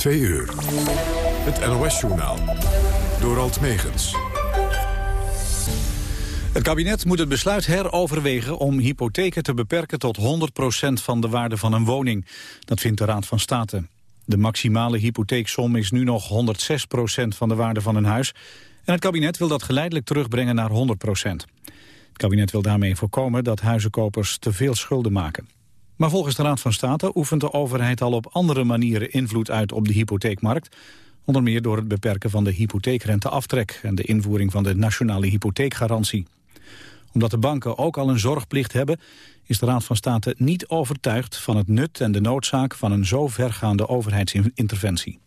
Twee uur. Het NOS-journaal. Door Alt Megens. Het kabinet moet het besluit heroverwegen om hypotheken te beperken tot 100% van de waarde van een woning. Dat vindt de Raad van State. De maximale hypotheeksom is nu nog 106% van de waarde van een huis. En het kabinet wil dat geleidelijk terugbrengen naar 100%. Het kabinet wil daarmee voorkomen dat huizenkopers te veel schulden maken. Maar volgens de Raad van State oefent de overheid al op andere manieren invloed uit op de hypotheekmarkt. Onder meer door het beperken van de hypotheekrenteaftrek en de invoering van de nationale hypotheekgarantie. Omdat de banken ook al een zorgplicht hebben, is de Raad van State niet overtuigd van het nut en de noodzaak van een zo vergaande overheidsinterventie.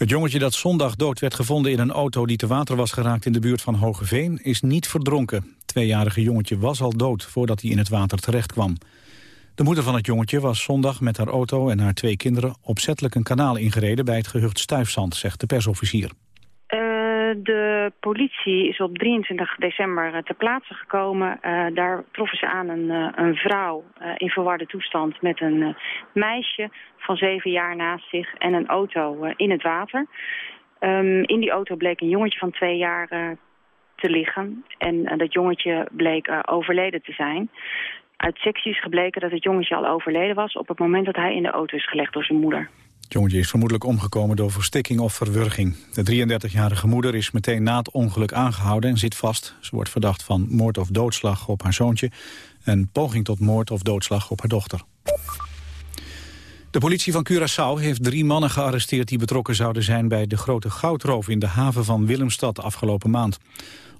Het jongetje dat zondag dood werd gevonden in een auto die te water was geraakt in de buurt van Hogeveen is niet verdronken. Tweejarige jongetje was al dood voordat hij in het water terecht kwam. De moeder van het jongetje was zondag met haar auto en haar twee kinderen opzettelijk een kanaal ingereden bij het gehucht Stuifzand, zegt de persofficier. Eh, de politie is op 23 december eh, ter plaatse gekomen. Uh, daar troffen ze aan een, een vrouw in verwarde toestand met een meisje van zeven jaar naast zich en een auto in het water. Um, in die auto bleek een jongetje van twee jaar te liggen en dat jongetje bleek overleden te zijn. Uit secties gebleken dat het jongetje al overleden was op het moment dat hij in de auto is gelegd door zijn moeder. Het jongetje is vermoedelijk omgekomen door verstikking of verwurging. De 33-jarige moeder is meteen na het ongeluk aangehouden en zit vast. Ze wordt verdacht van moord of doodslag op haar zoontje... en poging tot moord of doodslag op haar dochter. De politie van Curaçao heeft drie mannen gearresteerd... die betrokken zouden zijn bij de grote goudroof in de haven van Willemstad afgelopen maand.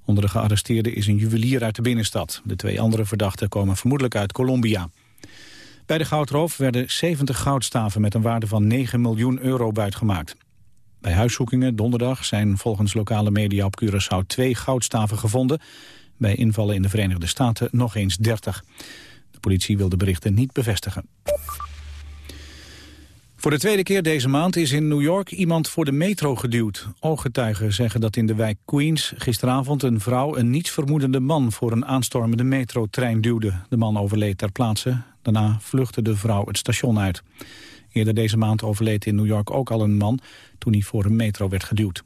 Onder de gearresteerden is een juwelier uit de binnenstad. De twee andere verdachten komen vermoedelijk uit Colombia. Bij de goudroof werden 70 goudstaven met een waarde van 9 miljoen euro buitgemaakt. Bij huiszoekingen donderdag zijn volgens lokale media op Curaçao twee goudstaven gevonden. Bij invallen in de Verenigde Staten nog eens 30. De politie wil de berichten niet bevestigen. Voor de tweede keer deze maand is in New York iemand voor de metro geduwd. Ooggetuigen zeggen dat in de wijk Queens gisteravond een vrouw een nietsvermoedende man voor een aanstormende metrotrein duwde. De man overleed ter plaatse. Daarna vluchtte de vrouw het station uit. Eerder deze maand overleed in New York ook al een man toen hij voor een metro werd geduwd.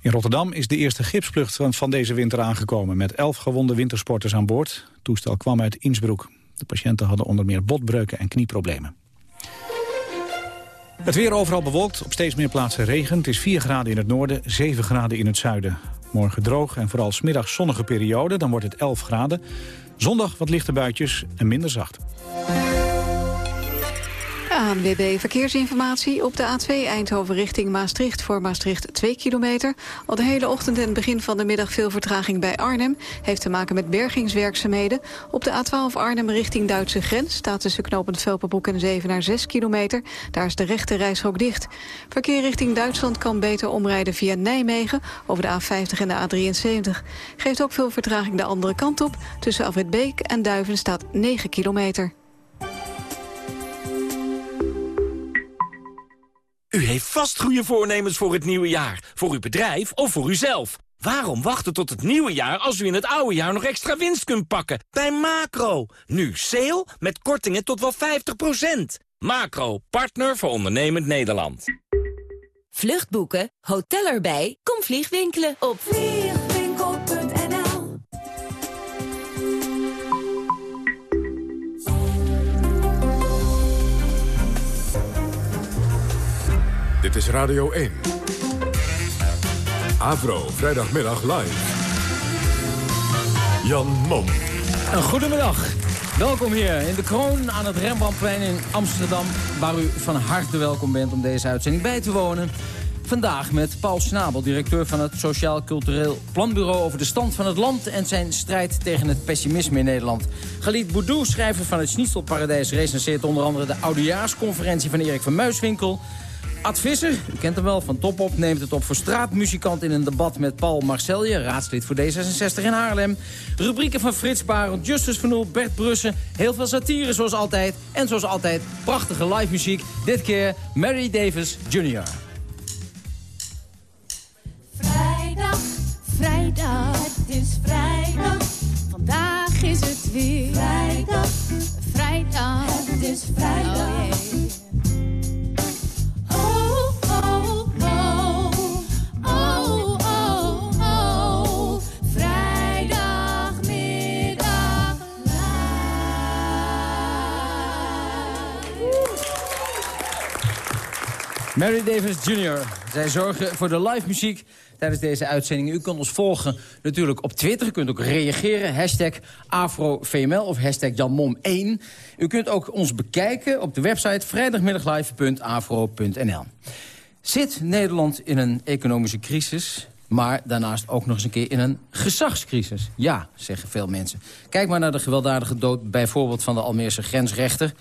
In Rotterdam is de eerste gipsvlucht van deze winter aangekomen... met elf gewonde wintersporters aan boord. Het toestel kwam uit Innsbruck. De patiënten hadden onder meer botbreuken en knieproblemen. Het weer overal bewolkt, op steeds meer plaatsen regent. Het is 4 graden in het noorden, 7 graden in het zuiden. Morgen droog en vooral smiddag zonnige periode, dan wordt het 11 graden. Zondag wat lichte buitjes en minder zacht. ANWB Verkeersinformatie op de A2 Eindhoven richting Maastricht. Voor Maastricht 2 kilometer. Al de hele ochtend en begin van de middag veel vertraging bij Arnhem. Heeft te maken met bergingswerkzaamheden. Op de A12 Arnhem richting Duitse grens staat tussen knooppunt Velperbroek en 7 naar 6 kilometer. Daar is de rechte reishok dicht. Verkeer richting Duitsland kan beter omrijden via Nijmegen over de A50 en de A73. Geeft ook veel vertraging de andere kant op. Tussen Afritbeek en Duiven staat 9 kilometer. U heeft vast goede voornemens voor het nieuwe jaar. Voor uw bedrijf of voor uzelf. Waarom wachten tot het nieuwe jaar als u in het oude jaar nog extra winst kunt pakken? Bij Macro. Nu sale met kortingen tot wel 50%. Macro, partner voor ondernemend Nederland. Vluchtboeken, hotel erbij, kom vliegwinkelen op Dit is Radio 1. Avro, vrijdagmiddag live. Jan Mom. Een goedemiddag. Welkom hier in de Kroon aan het Rembrandtplein in Amsterdam... waar u van harte welkom bent om deze uitzending bij te wonen. Vandaag met Paul Snabel, directeur van het Sociaal Cultureel Planbureau... over de stand van het land en zijn strijd tegen het pessimisme in Nederland. Galit Boudou, schrijver van het Schnitzelparadijs... recenseert onder andere de oudejaarsconferentie van Erik van Muiswinkel... Ad Visser, u kent hem wel van Top Op, neemt het op voor straatmuzikant in een debat met Paul Marcelje, raadslid voor D66 in Haarlem. Rubrieken van Frits Barend, Justus van Oel, Bert Brussen, heel veel satire zoals altijd. En zoals altijd prachtige live muziek, dit keer Mary Davis Jr. Vrijdag, vrijdag, het is vrijdag, vandaag is het weer. Vrijdag, vrijdag, het is vrijdag. Oh, Mary Davis Jr. Zij zorgen voor de live muziek tijdens deze uitzending. U kunt ons volgen natuurlijk op Twitter. U kunt ook reageren. Hashtag AfroVML of hashtag JanMom1. U kunt ook ons bekijken op de website vrijdagmiddaglive.afro.nl. Zit Nederland in een economische crisis... maar daarnaast ook nog eens een keer in een gezagscrisis? Ja, zeggen veel mensen. Kijk maar naar de gewelddadige dood bijvoorbeeld van de Almeerse grensrechter.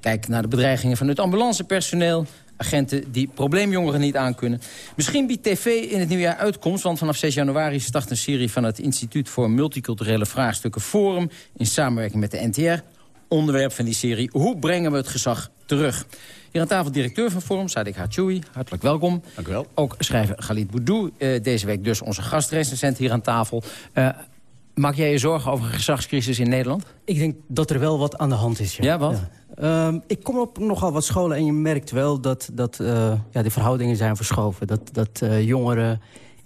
Kijk naar de bedreigingen van het ambulancepersoneel agenten die probleemjongeren niet aankunnen. Misschien biedt tv in het nieuwjaar uitkomst... want vanaf 6 januari start een serie van het Instituut voor Multiculturele Vraagstukken Forum... in samenwerking met de NTR. Onderwerp van die serie, hoe brengen we het gezag terug? Hier aan tafel directeur van Forum, Sadik Hachoui. Hartelijk welkom. Dank u wel. Ook schrijver Galit Boudou. Uh, deze week dus onze gastrecensent hier aan tafel. Uh, maak jij je zorgen over een gezagscrisis in Nederland? Ik denk dat er wel wat aan de hand is, ja. Ja, wat? Ja. Um, ik kom op nogal wat scholen en je merkt wel dat, dat uh, ja, de verhoudingen zijn verschoven. Dat, dat uh, jongeren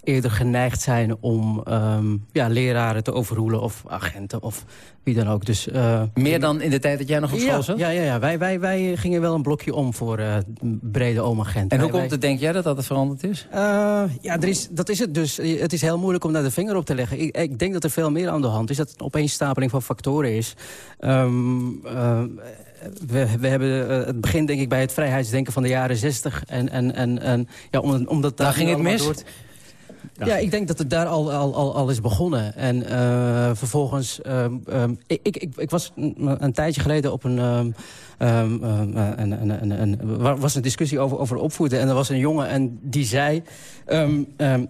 eerder geneigd zijn om um, ja, leraren te overroelen of agenten of wie dan ook. Dus, uh, Meer dan in de tijd dat jij nog op school ja, zat? Ja, ja, ja. Wij, wij, wij gingen wel een blokje om voor uh, brede oomagenten. En hoe wij, komt het, denk jij, dat dat veranderd is? Uh, ja, er is, dat is het dus. Het is heel moeilijk om daar de vinger op te leggen. Ik, ik denk dat er veel meer aan de hand is. Dat het een opeenstapeling van factoren is. Um, we, we, hebben het begin denk ik bij het vrijheidsdenken van de jaren zestig. En, en, en, en ja, omdat daar ging het mis? Door ja, ik denk dat het daar al, al, al, is begonnen. En uh, vervolgens... Um, um, ik, ik, ik was een, tijdje geleden op een... Um, een, een, was een discussie over, over opvoeden. En er was een jongen en die zei...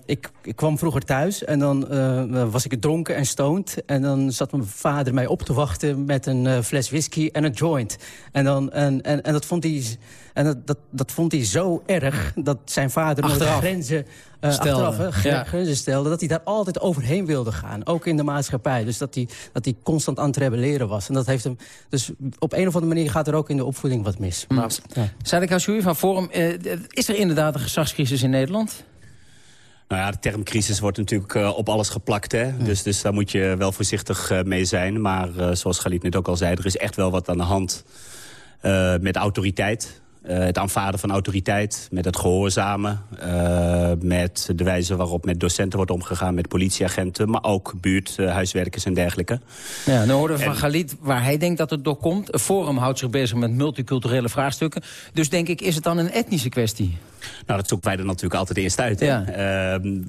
Ik, ik kwam vroeger thuis en dan uh, was ik dronken en stoned. En dan zat mijn vader mij op te wachten met een fles whisky en een joint. En, dan, en, en, en dat vond hij... En dat, dat, dat vond hij zo erg dat zijn vader achteraf. grenzen uh, stelde. achteraf hè, Ja. grenzen stelde. Dat hij daar altijd overheen wilde gaan. Ook in de maatschappij. Dus dat hij, dat hij constant aan het rebelleren was. En dat heeft hem. Dus op een of andere manier gaat er ook in de opvoeding wat mis. Mm. Maar, ja. Hassoui van Forum, uh, is er inderdaad een gezagscrisis in Nederland? Nou ja, de term crisis wordt natuurlijk uh, op alles geplakt. Hè? Ja. Dus, dus daar moet je wel voorzichtig uh, mee zijn. Maar uh, zoals Galit net ook al zei, er is echt wel wat aan de hand met autoriteit. Uh, het aanvaarden van autoriteit, met het gehoorzamen... Uh, met de wijze waarop met docenten wordt omgegaan... met politieagenten, maar ook buurthuiswerkers uh, en dergelijke. Ja, nu hoorden we van. Galit waar hij denkt dat het door komt. Een forum houdt zich bezig met multiculturele vraagstukken. Dus denk ik, is het dan een etnische kwestie? Nou, dat zoeken wij er natuurlijk altijd eerst uit. Ja.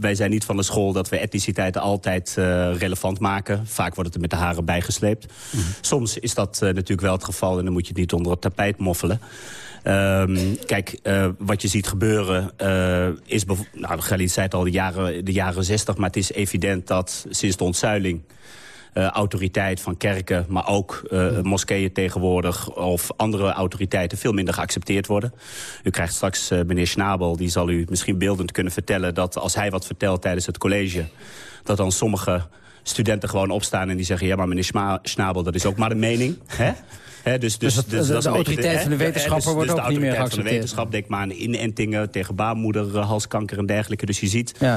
wij zijn niet van de school dat we etniciteiten altijd relevant maken. Vaak wordt het er met de haren bijgesleept. Mm -hmm. Soms is dat natuurlijk wel het geval... en dan moet je het niet onder het tapijt moffelen. Um, kijk, uh, wat je ziet gebeuren uh, is... Nou, Galit zei het al, de jaren, de jaren 60... maar het is evident dat sinds de ontzuiling... Uh, autoriteit van kerken, maar ook moskeeën tegenwoordig... of andere autoriteiten veel minder geaccepteerd worden. U krijgt straks meneer Schnabel, die zal u misschien beeldend kunnen vertellen... dat als hij wat vertelt tijdens het college... dat dan sommige studenten gewoon opstaan en die zeggen... ja, maar meneer Schma Schnabel, dat is ook maar een mening. Hè? He, dus, dus, dus, dat, dus de, dat de autoriteit beetje, van de wetenschapper dus, wordt dus ook niet meer geaccepteerd. de wetenschap, denk maar aan inentingen tegen baarmoeder, halskanker en dergelijke. Dus je ziet ja.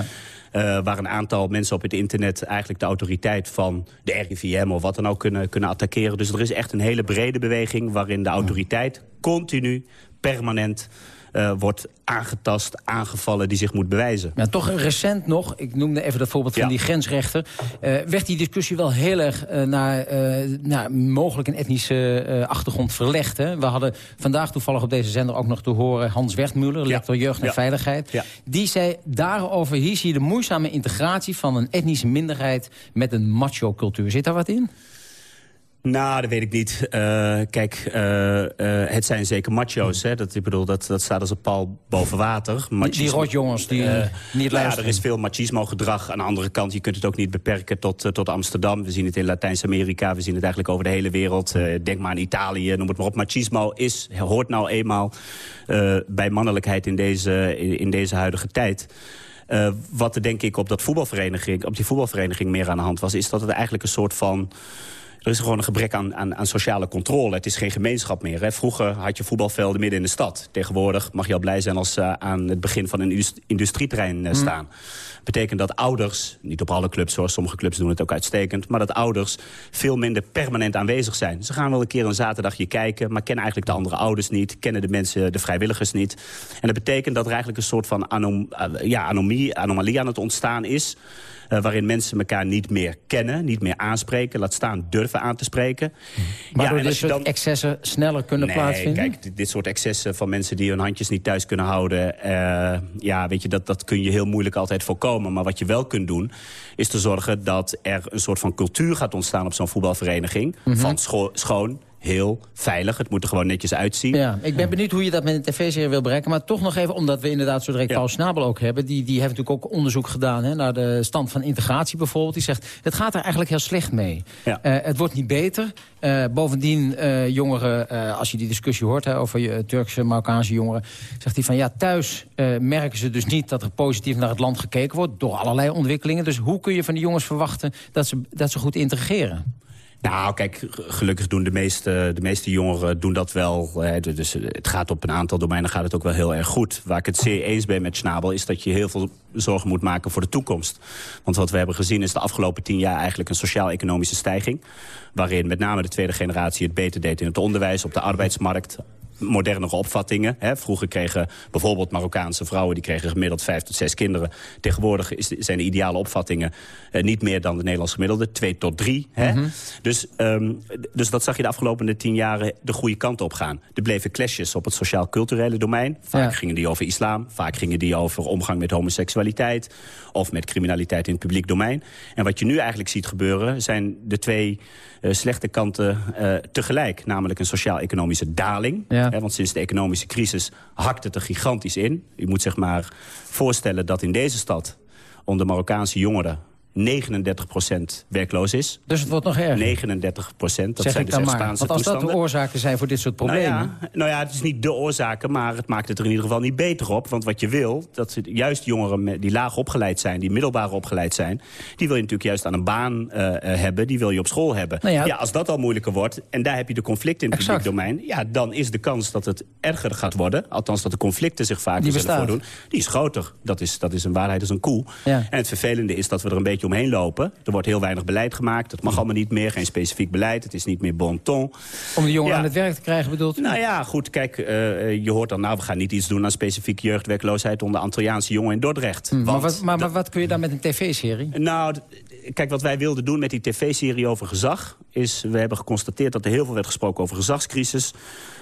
uh, waar een aantal mensen op het internet... eigenlijk de autoriteit van de RIVM of wat dan ook kunnen, kunnen attackeren. Dus er is echt een hele brede beweging... waarin de autoriteit continu, permanent... Uh, wordt aangetast, aangevallen, die zich moet bewijzen. Ja, toch recent nog, ik noemde even dat voorbeeld van ja. die grensrechter... Uh, werd die discussie wel heel erg uh, naar, naar mogelijk een etnische achtergrond verlegd. Hè? We hadden vandaag toevallig op deze zender ook nog te horen... Hans Wertmuller, lector ja. Jeugd en Veiligheid. Die zei daarover, hier zie je de moeizame integratie... van een etnische minderheid met een macho-cultuur. Zit daar wat in? Nou, dat weet ik niet. Uh, kijk, uh, uh, het zijn zeker macho's. Hè? Dat, ik bedoel, dat, dat staat als een paal boven water. Machismo, die rotjongens die niet luisteren. Ja, er is veel machismo-gedrag. Aan de andere kant, je kunt het ook niet beperken tot, tot Amsterdam. We zien het in Latijns-Amerika, we zien het eigenlijk over de hele wereld. denk maar aan Italië, noem het maar op. Machismo is, hoort nou eenmaal bij mannelijkheid in deze, in, deze huidige tijd. Uh, wat er denk ik op, dat voetbalvereniging, op die voetbalvereniging meer aan de hand was... is dat het eigenlijk een soort van Er is gewoon een gebrek aan, aan, aan sociale controle. Het is geen gemeenschap meer. Hè. Vroeger had je voetbalvelden midden in de stad. Tegenwoordig mag je al blij zijn als ze aan het begin van een industrieterrein uh, staan. Betekent dat ouders, niet op alle clubs hoor, sommige clubs doen het ook uitstekend... maar dat ouders veel minder permanent aanwezig zijn. Ze gaan wel een keer een zaterdagje kijken... maar kennen eigenlijk de andere ouders niet, kennen de mensen, de vrijwilligers niet. En dat betekent dat er eigenlijk een soort van anom, ja, anomie, anomalie aan het ontstaan is... Uh, waarin mensen elkaar niet meer kennen, niet meer aanspreken. Laat staan durven aan te spreken. Waardoor ja, dit soort dan... excessen sneller kunnen nee, plaatsvinden? kijk, dit, dit, soort excessen van mensen die hun handjes niet thuis kunnen houden... Uh, ja, weet je, dat, dat kun je heel moeilijk altijd voorkomen. Maar wat je wel kunt doen, is te zorgen dat er een soort van cultuur gaat ontstaan... op zo'n voetbalvereniging, mm -hmm. van scho schoon, heel veilig. Het moet er gewoon netjes uitzien. Ja, ik ben benieuwd hoe je dat met een tv-serie wil bereiken. Maar toch nog even, omdat we inderdaad zo direct ja. Paul Snabel ook hebben. Die, die heeft natuurlijk ook onderzoek gedaan hè, naar de stand van integratie bijvoorbeeld. Die zegt, het gaat er eigenlijk heel slecht mee. Ja. Uh, het wordt niet beter. Uh, bovendien, uh, jongeren, als je die discussie hoort hè, over Turkse, Marokkaanse jongeren... zegt hij van, ja, thuis merken ze dus niet dat er positief naar het land gekeken wordt... door allerlei ontwikkelingen. Dus hoe kun je van die jongens verwachten dat ze, dat ze goed integreren? Nou, kijk, gelukkig doen de meeste, de meeste jongeren doen dat wel. Hè, dus het gaat op een aantal domeinen gaat het ook wel heel erg goed. Waar ik het zeer eens ben met Schnabel... is dat je heel veel zorgen moet maken voor de toekomst. Want wat we hebben gezien is de afgelopen tien jaar... eigenlijk een sociaal-economische stijging. Waarin met name de tweede generatie het beter deed in het onderwijs... op de arbeidsmarkt, modernere opvattingen. Hè. Vroeger kregen bijvoorbeeld Marokkaanse vrouwen... die kregen gemiddeld vijf tot zes kinderen. Tegenwoordig is, zijn de ideale opvattingen uh, niet meer dan de Nederlands gemiddelde. Twee tot drie. Hè. Mm -hmm. dus, um, dus dat zag je de afgelopen tien jaren de goede kant op gaan. Er bleven clashes op het sociaal-culturele domein. Vaak ja. gingen die over islam. Vaak gingen die over omgang met homoseksualiteit. Of met criminaliteit in het publiek domein. En wat je nu eigenlijk ziet gebeuren... zijn de twee uh, slechte kanten uh, tegelijk. Namelijk een sociaal-economische daling. Ja. Want sinds de economische crisis hakt het er gigantisch in. U moet zich maar voorstellen dat in deze stad... onder Marokkaanse jongeren 39% werkloos is. Dus het wordt nog erger? 39 procent, dat zeg zijn dus echt. Spaanse Want als dat de oorzaken zijn voor dit soort problemen... Nou ja, nou ja, het is niet de oorzaken, maar het maakt het er in ieder geval niet beter op. Want wat je wil, dat juist jongeren die laag opgeleid zijn... die middelbaar opgeleid zijn... die wil je natuurlijk juist aan een baan uh, hebben, die wil je op school hebben. Nou ja, ja, als dat al moeilijker wordt, en daar heb je de conflicten in het Exact. publiek domein... ja, dan is de kans dat het erger gaat worden... althans dat de conflicten zich vaker zullen voordoen... die is groter. Dat is, dat is een waarheid als een koe. Ja. En het vervelende is dat we er een beetje omheen lopen. Er wordt heel weinig beleid gemaakt. Het mag allemaal niet meer, geen specifiek beleid. Het is niet meer bon ton. Om de jongeren Ja. aan het werk te krijgen bedoelt u? Nou ja, goed, kijk, eh, je hoort dan... nou, we gaan niet iets doen aan specifiek jeugdwerkloosheid... onder Antilliaanse jongen in Dordrecht. Hm, maar, wat, maar, maar wat kun je dan met een tv-serie? nou, kijk, wat wij wilden doen met die tv-serie over gezag... is, we hebben geconstateerd dat er heel veel werd gesproken over gezagscrisis...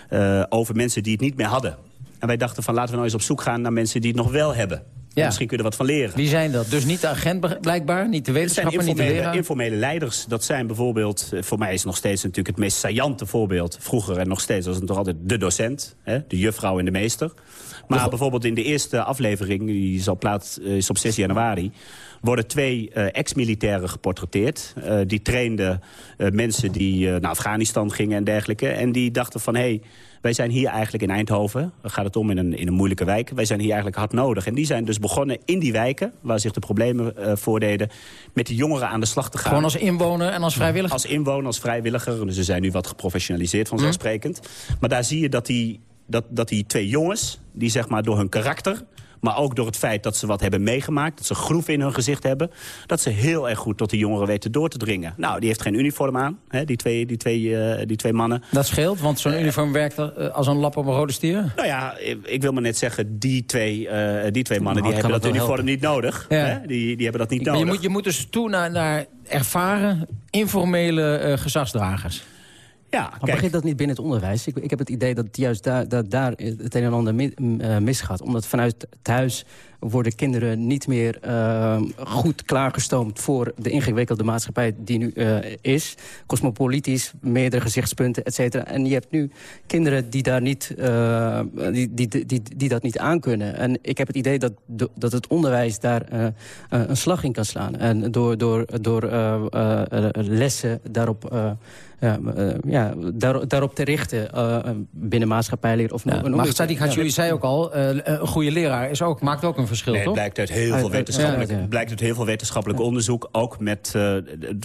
eh, over mensen die het niet meer hadden. En wij dachten van, laten we nou eens op zoek gaan naar mensen die het nog wel hebben. Ja. Misschien kunnen we wat van leren. Wie zijn dat? Dus niet de agent blijkbaar, niet de wetenschapper, niet de informele, leraar? informele leiders. Dat zijn bijvoorbeeld, eh, voor mij is nog steeds natuurlijk het meest saillante voorbeeld. Vroeger en nog steeds was het toch altijd de docent. Hè, de juffrouw en de meester. Maar bijvoorbeeld in de eerste aflevering, die zal plaats, eh, is op 6 januari... worden twee eh, ex-militairen geportretteerd. Die trainden mensen die naar Afghanistan gingen en dergelijke. En die dachten van, hé, hey, wij zijn hier eigenlijk in Eindhoven. Dan gaat het om in een, in een moeilijke wijk. Wij zijn hier eigenlijk hard nodig. En die zijn dus begonnen in die wijken, waar zich de problemen eh, voordeden... met die jongeren aan de slag te gaan. Gewoon als inwoner en als vrijwilliger? Als inwoner, als vrijwilliger. Dus ze zijn nu wat geprofessionaliseerd vanzelfsprekend. Maar daar zie je dat die, dat, dat die twee jongens, die zeg maar door hun karakter... maar ook door het feit dat ze wat hebben meegemaakt... dat ze groeven in hun gezicht hebben... dat ze heel erg goed tot de jongeren weten door te dringen. Nou, die heeft geen uniform aan, hè, die, twee, die, twee, eh, die twee mannen. Dat scheelt, want zo'n uniform werkt er, eh, als een lap op een rode stier? Nou ja, ik, ik wil maar net zeggen, die twee, eh, die twee mannen... Nou, die hebben dat uniform helpen. niet nodig. Ja. Hè? Die, die hebben dat niet Maar je nodig. moet, je moet dus toe naar, naar ervaren, informele eh, gezagsdragers. Ja, Maar kijk, begint dat niet binnen het onderwijs? Ik, ik heb het idee dat juist daar, dat daar het een en ander eh, misgaat. Omdat vanuit thuis worden kinderen niet meer eh, goed klaargestoomd... voor de ingewikkelde maatschappij die nu eh, is. Cosmopolitisch, meerdere gezichtspunten, et cetera. En je hebt nu kinderen die, daar niet, eh, die, die, die, die, dat niet aankunnen. En ik heb het idee dat, dat het onderwijs daar eh, een slag in kan slaan. En door, door, door lessen daarop... ja, ja, daar, daarop te richten uh, binnen maatschappijleer. Of Ja. Sadiq Ja. Hachoui zei ook al, een goede leraar is ook, maakt ook een verschil, nee, toch? Het blijkt uit heel, veel, wetenschappelijk, blijkt uit heel veel wetenschappelijk onderzoek. Ook met uh,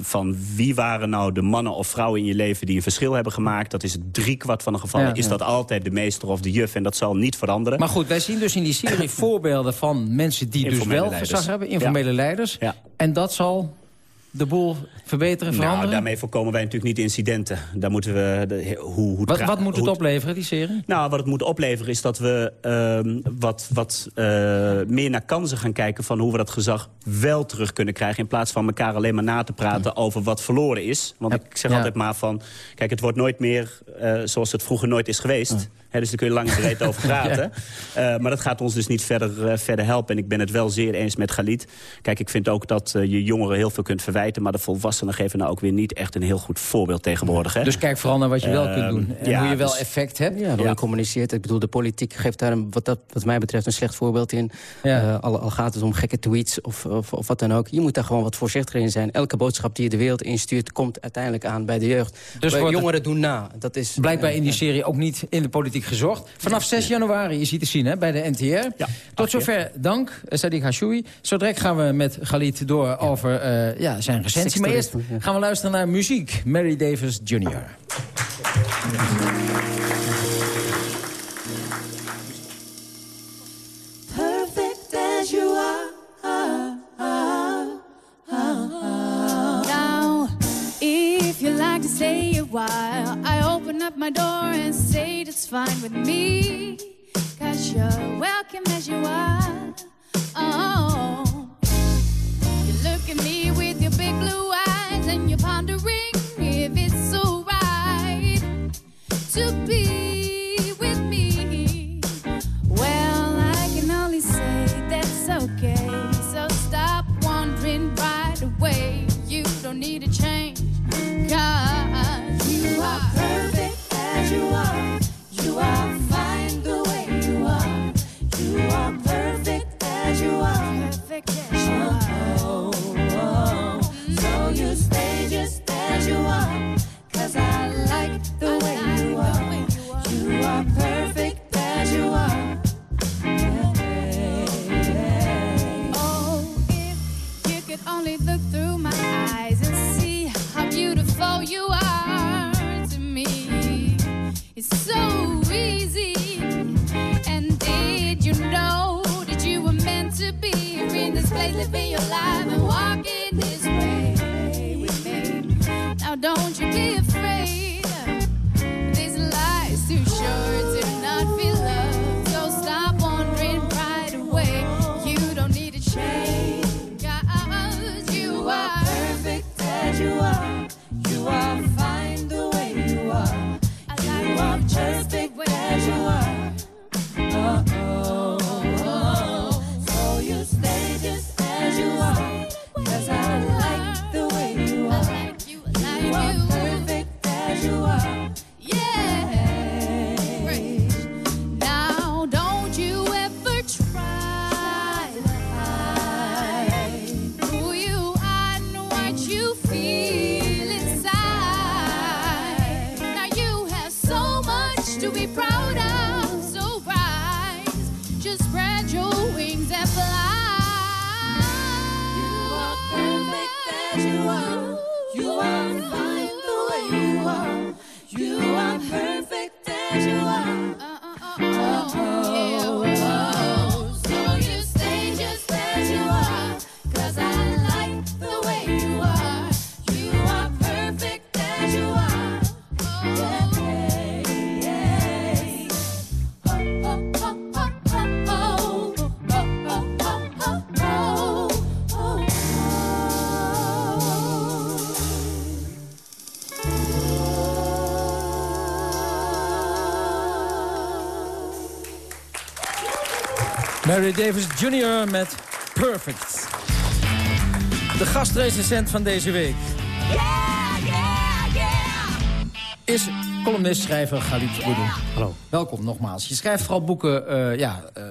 van wie waren nou de mannen of vrouwen in je leven die een verschil hebben gemaakt. Dat is driekwart van de gevallen. is dat altijd de meester of de juf en dat zal niet veranderen. Maar goed, wij zien dus in die serie voorbeelden van mensen die dus wel verzag hebben. Informele leiders. En dat zal de boel verbeteren, nou, veranderen? Nou, daarmee voorkomen wij natuurlijk niet incidenten. Daar moeten we... De, hoe, hoe wat, wat moet het opleveren, die serie? Nou, wat het moet opleveren is dat we uh, wat, wat uh, meer naar kansen gaan kijken... van hoe we dat gezag wel terug kunnen krijgen... in plaats van elkaar alleen maar na te praten ja. over wat verloren is. Want ja. ik zeg ja. altijd maar van... kijk, het wordt nooit meer uh, zoals het vroeger nooit is geweest... He, dus daar kun je lang en breed over praten. ja. uh, maar dat gaat ons dus niet verder, uh, verder helpen. En ik ben het wel zeer eens met Galit. Kijk, ik vind ook dat uh, je jongeren heel veel kunt verwijten... maar de volwassenen geven nou ook weer niet echt een heel goed voorbeeld tegenwoordig. Hè? Dus kijk vooral naar wat je wel kunt doen. En ja, hoe je wel dus, effect hebt. Ja, hoe je communiceert. Ik bedoel, de politiek geeft daar een, wat, dat, wat mij betreft een slecht voorbeeld in. Ja. al, al gaat het om gekke tweets of, of, of, wat dan ook. Je moet daar gewoon wat voorzichtiger in zijn. Elke boodschap die je de wereld instuurt... komt uiteindelijk aan bij de jeugd. Dus jongeren doen na. Dat is, blijkbaar in die serie ook niet in de politiek gezocht. Vanaf 6 januari is hij te zien hè, bij de NTR. Ja, Tot zover dank, Sadiq Hashoui. Zo direct gaan we met Galit door over uh, ja, zijn recensie. Maar eerst gaan we luisteren naar muziek. Mary Davis Jr. Perfect as you are. Now, if you like to stay a while, I open up my door and say it's fine with me. Cause you're welcome as you are. Oh, you look at me with your big blue eyes and you're pondering if it's alright to be Davis Jr. met Perfect. De gastrecensent van deze week is columnist, schrijver Galit Boudou. Hallo. Welkom nogmaals. Je schrijft vooral boeken uh, ja, uh,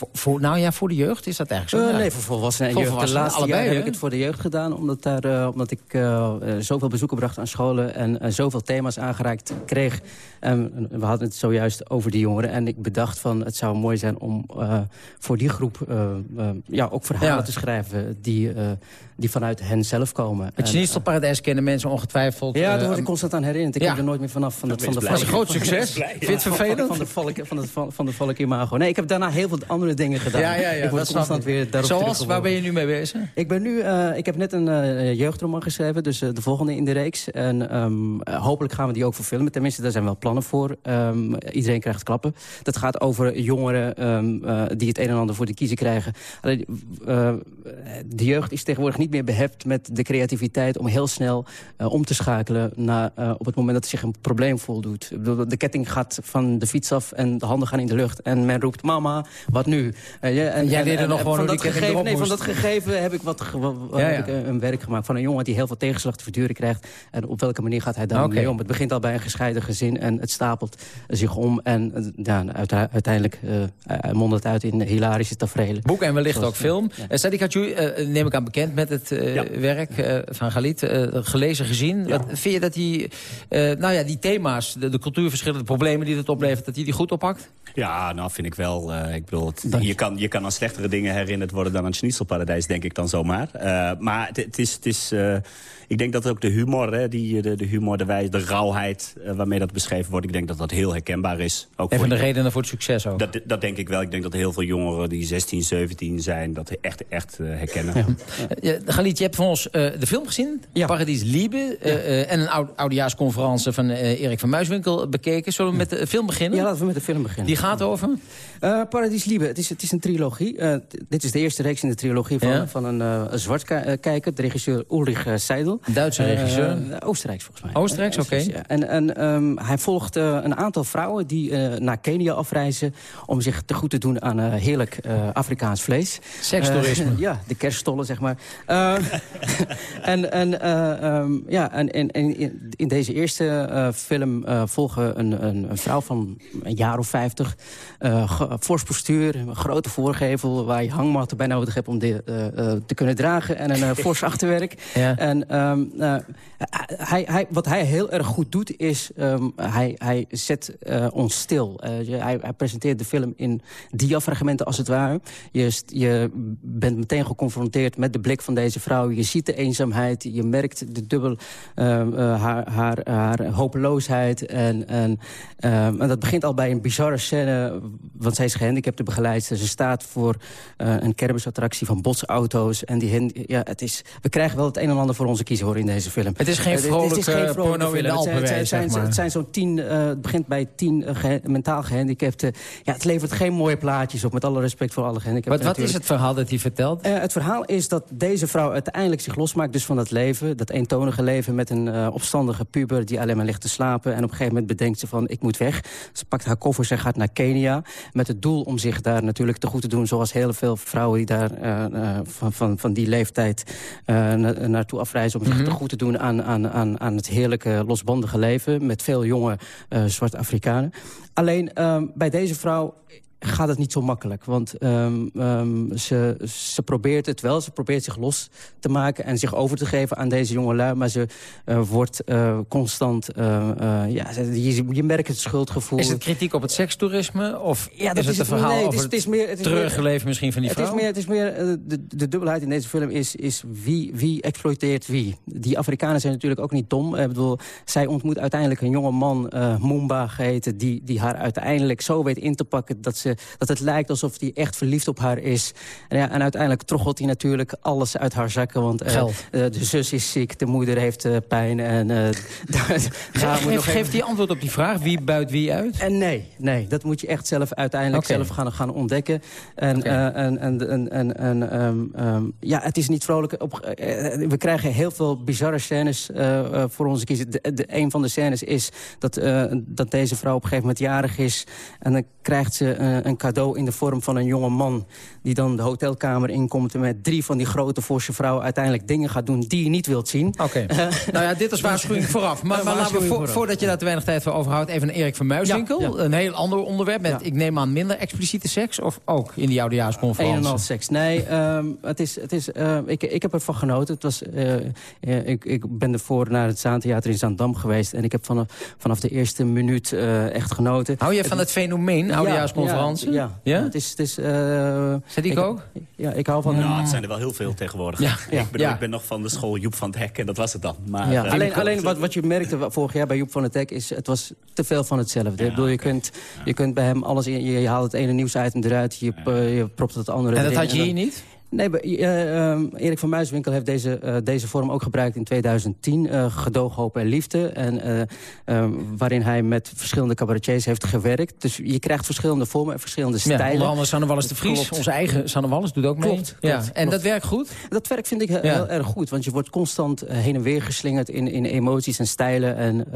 voor, voor, nou ja, voor de jeugd is dat eigenlijk zo? Uh, nee, voor volwassenen en voor jeugd. Volwassenen, de laatste allebei, jaar heb ik het voor de jeugd gedaan. Omdat, daar, uh, omdat ik uh, zoveel bezoeken bracht aan scholen... en zoveel thema's aangereikt kreeg. En we hadden het zojuist over die jongeren. En ik bedacht van het zou mooi zijn om voor die groep... ja, ook verhalen Ja. te schrijven die, die vanuit hen zelf komen. Het Schnitzelparadijs kennen mensen ongetwijfeld. Ja, eh, daar word ik constant aan herinnerd. Ik ja. kom er nooit meer vanaf. Van, het, van de Dat was een groot succes. van- Vind je het van- vervelend? Van de van van, van de imago. Nee, ik heb daarna heel veel andere dingen gedaan. Ja, ja, ja, ik word constant weer daarop Zoals, waar ben je nu mee bezig? Ik ben nu, eh, ik heb net een eh, jeugdroman geschreven, dus eh, de volgende in de reeks. En ehm, eh, hopelijk gaan we die ook verfilmen. Tenminste, daar zijn wel plannen voor. Ehm, iedereen krijgt klappen. Dat gaat over jongeren ehm, eh, die het een en ander voor de kiezen krijgen. Alleen, de jeugd is tegenwoordig niet meer behept met de creativiteit om heel snel om te schakelen naar, op het moment dat zich een probleem bedoel, De ketting gaat van de fiets af en de handen gaan in de lucht. En men roept, mama, wat nu? Eh, en, Jij leerde en- nog gewoon van dat gegeven, nee, van dat gegeven heb ik, wat, Ja, heb ja. ik eh, een werk gemaakt van een jongen die heel veel tegenslag te verduren krijgt. En op welke manier gaat hij daar Oké. mee om? Het begint al bij een gescheiden gezin en het stapelt zich om. En eh, ja, uite- uiteindelijk uh, mondt het uit in hilarische tafereelen. Boek en wellicht Zoals- ook film. ja. Eh, Sadiq neem ik aan bekend met het Ja. werk van Galit. gelezen, gezien. Wat, vind je dat die, nou ja, die thema's, de, de cultuurverschillen, de problemen die het oplevert... dat hij die goed oppakt? Ja, nou vind ik wel. eh, ik bedoel, het- je. kan, je kan aan slechtere dingen herinnerd worden dan aan het Schnitzelparadijs, denk ik dan zomaar. Eh, maar het, het is... Het is eh, ik denk dat ook de humor, hè, die, de, de humor, de wijze, de rauwheid eh, waarmee dat beschreven wordt... ik denk dat dat heel herkenbaar is. Ook Een voor van de redenen voor het succes ook. dat, dat denk ik wel. Ik denk dat heel veel jongeren die 16, 17 zijn... dat echt, echt eh, herkennen. Ja. Ja, Galit, je hebt van ons eh, de film gezien. Ja. Paradies Liebe. eh, eh, en een oud, oudejaarsconferentie van eh, Erik van Muiswinkel bekeken. Zullen we met de film beginnen? Ja, laten we met de film beginnen. Die gaat over? Eh, Paradies Liebe, het is, het is een trilogie. Eh, dit is de eerste reeks in de trilogie van, Ja. van een uh, zwartkijker, de regisseur Ulrich eh, Seidel. Duitse regisseur. Eh, Oostenrijks volgens mij. Oostenrijks, Eh, oké. ja. En, en ehm, hij volgt eh, een aantal vrouwen die naar Kenia afreizen... om zich te goed te doen aan heerlijk Afrikaans vlees. Sekstoerisme. Ja, de kerststollen, zeg maar. En en eh, ehm, ja, en, en, en in, in deze eerste film volgen een, een, een vrouw van een jaar of vijftig. fors postuur, een grote voorgevel... waar je hangmatten bij nodig hebt om dit te kunnen dragen... en een eh, fors achterwerk. Ja. En ehm, eh, hij, hij, wat hij heel erg goed doet, is... ehm, hij, hij zet eh, ons stil. Eh, je- hij, hij presenteert de film in diafragmenten, als het ware. Je, je bent meteen geconfronteerd met de blik van deze vrouw. Je ziet de eenzaamheid, je merkt de dubbel ehm, eh, haar, haar, haar hopeloosheid. En, en, dat begint al bij een bizarre scène... want zij is gehandicapte begeleidster. Ze staat voor een kermisattractie van botsauto's. En die, ja, het is, we krijgen wel het een en ander voor onze hoor in deze film. Het is geen het is vrolijke porno in de. Het zijn- Alpenwei, het zijn- zeg maar. Zijn zo'n tien, eh, het begint bij tien eh, mentaal gehandicapten. Ja, het levert geen mooie plaatjes op, met alle respect voor alle Wat, gehandicapten. wat is natuurlijk. het verhaal dat hij vertelt? Eh, het verhaal is dat deze vrouw uiteindelijk zich losmaakt dus van dat leven. Dat eentonige leven met een opstandige puber die alleen maar ligt te slapen. En op een gegeven moment bedenkt ze van ik moet weg. Ze pakt haar koffers en gaat naar Kenia. Met het doel om zich daar natuurlijk te goed te doen. Zoals heel veel vrouwen die daar van, van, van die leeftijd na- naartoe afreizen. Om te goed te doen aan, aan, aan, aan het heerlijke losbandige leven. Met veel jonge eh, zwarte Afrikanen. Alleen ehm, bij deze vrouw gaat het niet zo makkelijk. Want ehm, ehm, ze, ze probeert het wel. Ze probeert zich los te maken en zich over te geven aan deze jongelui. Maar ze eh, wordt eh, constant... eh, ja, je, je merkt het schuldgevoel. Is het kritiek op het sekstoerisme? Of Ja, is het een verhaal nee, het over is- het is meer- het is treurige meer- leven misschien van die Het is vrouw? meer, het is meer de, de dubbelheid in deze film is, is wie, wie exploiteert wie. Die Afrikanen zijn natuurlijk ook niet dom. Ik bedoel, zij ontmoet uiteindelijk een jonge man, Mumba geheten... Die, die haar uiteindelijk zo weet in te pakken dat, ze, dat het lijkt alsof hij echt verliefd op haar is. En, ja, en uiteindelijk troggelt hij natuurlijk alles uit haar zakken. Want eh, eh, de zus is ziek, de moeder heeft eh, pijn. En, eh, daar, moet even- geeft hij antwoord op die vraag? Wie buit wie uit? en nee, nee, dat moet je echt zelf uiteindelijk zelf gaan, gaan ontdekken. En, en, en, en, en, ehm, ehm, ja, het is niet vrolijk. Op, we krijgen heel veel bizarre scènes voor onze kiezen. De, de, een van de scènes is dat, dat deze vrouw op een gegeven moment jarig is. En dan krijgt ze een cadeau in de vorm van een jonge man... die dan de hotelkamer inkomt en met drie van die grote forse vrouwen... uiteindelijk dingen gaat doen die je niet wilt zien. Oké. nou ja, dit is waarschuwing vooraf. Maar, maar laten we, voordat je daar te weinig tijd voor overhoudt... even naar Erik van Muiswinkel. Een heel ander onderwerp met, ik neem aan, minder expliciete seks... of ook in die oudejaarsconferentie? Een en al seks. Nee, ehm, het is, het is, uh, ik, ik heb ervan genoten. Het was, uh, ik, ik ben ervoor naar het Zaantheater in Zaandam geweest... en ik heb vanaf, vanaf de eerste minuut echt genoten. Hou je van het fenomeen, oudejaarsconferentie? Ja, ja, ja. Het is... Het is Zet ik, ook? Ja, ik hou van... Ja, het zijn er wel heel veel tegenwoordig. Ja. Ik, bedoel, ik ben nog van de school Joep van het Hek en dat was het dan. Maar, ja. alleen alleen wat, wat je merkte vorig jaar bij Joep van het Hek... is het was te veel van hetzelfde. ik bedoel, je, kunt, je kunt bij hem alles... In, je, je haalt het ene nieuwsitem eruit, je, je propt het andere En dat had je hier niet? Nee, uh, Erik van Muiswinkel heeft deze, uh, deze vorm ook gebruikt in 2010. Uh, gedoog, hoop en liefde. En, um, waarin hij met verschillende cabaretiers heeft gewerkt. Dus je krijgt verschillende vormen en verschillende stijlen. Ja, onder andere Sanne Wallis de Vries. Klopt. Onze eigen Sanne Wallis doet ook mee. Klopt, ja. klopt, en dat werkt goed? Dat werkt vind ik heel, ja. heel, erg goed. Want je wordt constant heen en weer geslingerd in, in emoties en stijlen. En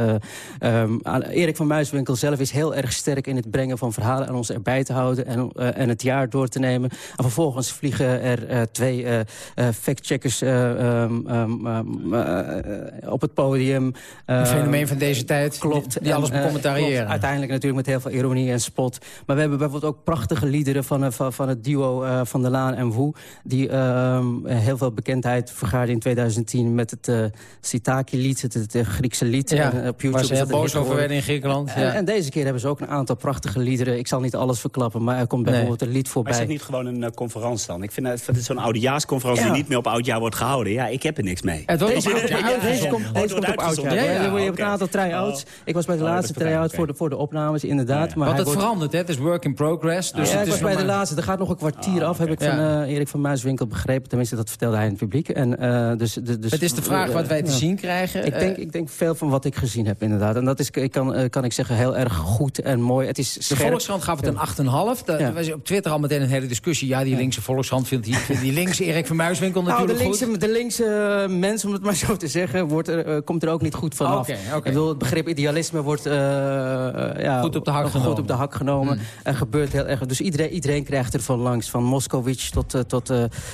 um, Erik van Muiswinkel zelf is heel erg sterk in het brengen van verhalen... en ons erbij te houden en, en het jaar door te nemen. En vervolgens vliegen er twee uh, factcheckers uh, um, um, op het podium. Een fenomeen van deze tijd. Klopt. Die alles becommentariëren. Uiteindelijk natuurlijk met heel veel ironie en spot. Maar we hebben bijvoorbeeld ook prachtige liederen van, van, van het duo Van der Laan en Woe. Die heel veel bekendheid vergaarden in 2010 met het Sitaki-lied. Het, het, Griekse lied. Ja, en, op YouTube waar ze heel boos over werden in Griekenland. Ja. En, en, deze keer hebben ze ook een aantal prachtige liederen. Ik zal niet alles verklappen, maar er komt bijvoorbeeld nee. een lied voorbij. Maar is het niet gewoon een conferentie dan? Ik vind het zo'n oudejaarsconferentie ja. die niet meer op oudjaar wordt gehouden. Ja, ik heb er niks mee. Het wordt deze, op oudjaar. Ja, deze komt, deze komt op oudjaar. Ja, ja, ja, je hebt een aantal try-outs. Oh. Ik was bij de oh, laatste try-out voor, de, voor de opnames, inderdaad. Maar Want het wordt... verandert, hè? Het is work in progress. Dus ja, het ik was bij de laatste. Er gaat nog een kwartier ah, af, heb ik van uh, Erik van Muiswinkel begrepen. Tenminste, dat vertelde hij in het publiek. En, uh, dus, dus, het is de vraag wat wij te zien krijgen. Ik denk, ik denk veel van wat ik gezien heb, inderdaad. En dat is, ik kan, kan ik zeggen, heel erg goed en mooi. Het is de Volkskrant gaf het een 8,5. Er was op Twitter al meteen een hele discussie. Ja, die linkse Volkskrant vindt die, die linkse Erik van Muiswinkel natuurlijk nou, de linkse, goed. De linkse mens, om het maar zo te zeggen, wordt er, uh, komt er ook niet goed vanaf. Okay, okay. Ik bedoel, het begrip idealisme wordt uh, ja, goed op de hak genomen. Goed op de hak genomen. Mm. En gebeurt heel erg. Dus iedereen, iedereen krijgt er van langs. Van Moskowitz tot, uh, tot,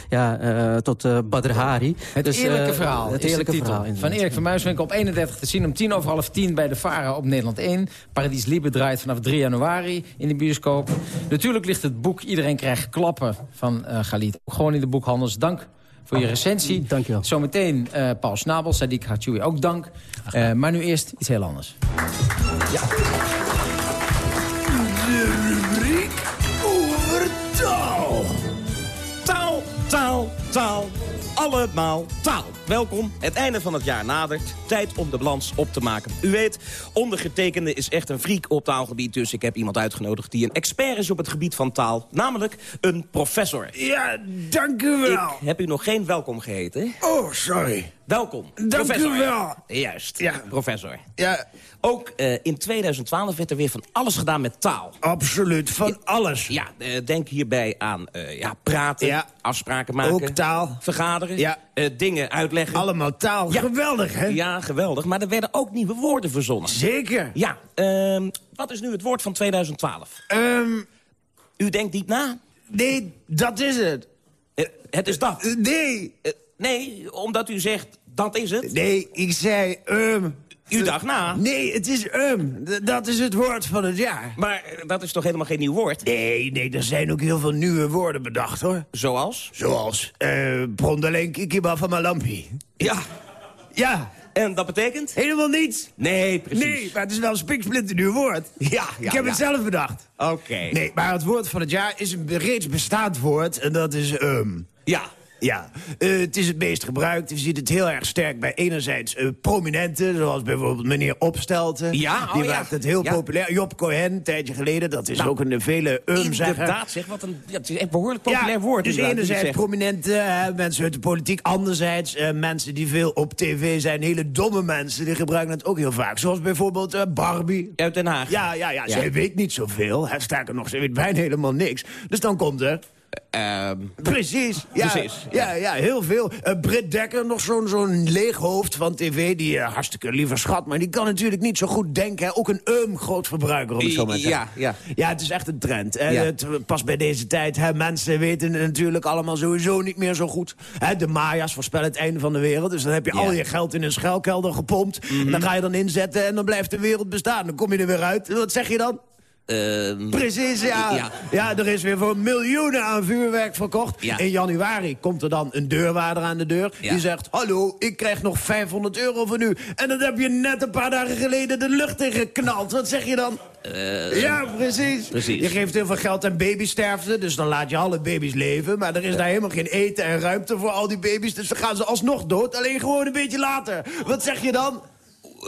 ja, tot Badr Hari. Het dus, eerlijke verhaal Het eerlijke verhaal. Van Erik van Muiswinkel op 31 te zien om tien over half tien bij de Vara op Nederland 1. Paradies Liebe draait vanaf 3 januari in de bioscoop. Natuurlijk ligt het boek Iedereen krijgt klappen van uh, Galit. Ook gewoon in de boekhandels. Dank voor je recensie. Dank je wel. Zometeen uh, Paul Snabel, Sadiq Hachoui ook dank. Uh, maar nu eerst iets heel anders. Ja. De rubriek over taal. Taal, taal, taal. Allemaal taal. Welkom, het einde van het jaar nadert. Tijd om de balans op te maken. U weet, ondergetekende is echt een freak op taalgebied... dus ik heb iemand uitgenodigd die een expert is op het gebied van taal. Namelijk een professor. Ja, dank u wel. Ik heb u nog geen welkom geheten. Oh, sorry. Welkom, Dank professor. u wel. Juist, Ja. professor. Ja, Ook eh, in 2012 werd er weer van alles gedaan met taal. absoluut. Van alles. Ja, eh, denk hierbij aan eh, ja, praten, Ja. afspraken maken. Ook taal. Vergaderen, Ja. dingen uitleggen. Allemaal taal. Ja. Geweldig, hè? Ja, geweldig. Maar er werden ook nieuwe woorden verzonnen. Zeker. Ja, ehm, wat is nu het woord van 2012? Ehm, U denkt diep na? nee, dat is het. Het is dat. Nee, nee, omdat u zegt, dat is het. nee, ik zei um. U dacht na. Nee, het is um. Dat is het woord van het jaar. Maar eh, dat is toch helemaal geen nieuw woord? Nee, nee, er zijn ook heel veel nieuwe woorden bedacht, hoor. Zoals? Zoals, eh, brondelenk ikiba van mijn lampie. Ja. Ja, En dat betekent? helemaal niets. Nee, precies. Nee, maar het is wel een spiksplinternieuw woord. Ja, ja, ik heb ja. het zelf bedacht. Oké. Nee, maar het woord van het jaar is een reeds bestaand woord en dat is um. Ja. Ja, eh, het is het meest gebruikt. Je ziet het heel erg sterk bij enerzijds eh, prominenten... zoals bijvoorbeeld meneer Opstelten. Ja, oh Die ja. maakt het heel Ja. populair. Job Cohen, een tijdje geleden. Dat is Nou, ook een vele um zeggen. Inderdaad, zeg, wat een, ja, het is echt een behoorlijk populair ja, woord. Dus enerzijds prominenten, mensen uit de politiek. Anderzijds eh, mensen die veel op tv zijn. Hele domme mensen, die gebruiken het ook heel vaak. Zoals bijvoorbeeld Barbie. Uit Den Haag. Ja, ja, ja, Ja. zij weet niet zoveel. Hè, sterker nog, ze weet bijna helemaal niks. Dus dan komt er... Uh, precies, ja, precies. Ja, ja, heel veel. Uh, Britt Dekker, nog zo'n zo'n leeg hoofd van tv, die uh, hartstikke lieve schat... maar die kan natuurlijk niet zo goed denken. Hè? Ook een um groot verbruiker, om het zo maar te zeggen. Ja, ja. ja, het is echt een trend. Ja. Het past bij deze tijd. Hè? Mensen weten het natuurlijk allemaal sowieso niet meer zo goed. Hè? De Maya's voorspellen het einde van de wereld. Dus dan heb je al je geld in een schuilkelder gepompt. Mm -hmm. Dan ga je dan inzetten en dan blijft de wereld bestaan. Dan kom je er weer uit. Wat zeg je dan? Uh, Precies, ja. ja. ja. er is weer voor miljoenen aan vuurwerk verkocht. Ja. In januari komt er dan een deurwaarder aan de deur. Ja. Die zegt, hallo, ik krijg nog 500 euro van u. En dat heb je net een paar dagen geleden de lucht in geknald. Wat zeg je dan? Uh, ja, precies. precies. Je geeft heel veel geld aan babysterfte, dus dan laat je alle baby's leven. Maar er is daar helemaal geen eten en ruimte voor al die baby's. Dus dan gaan ze alsnog dood, alleen gewoon een beetje later. Wat zeg je dan?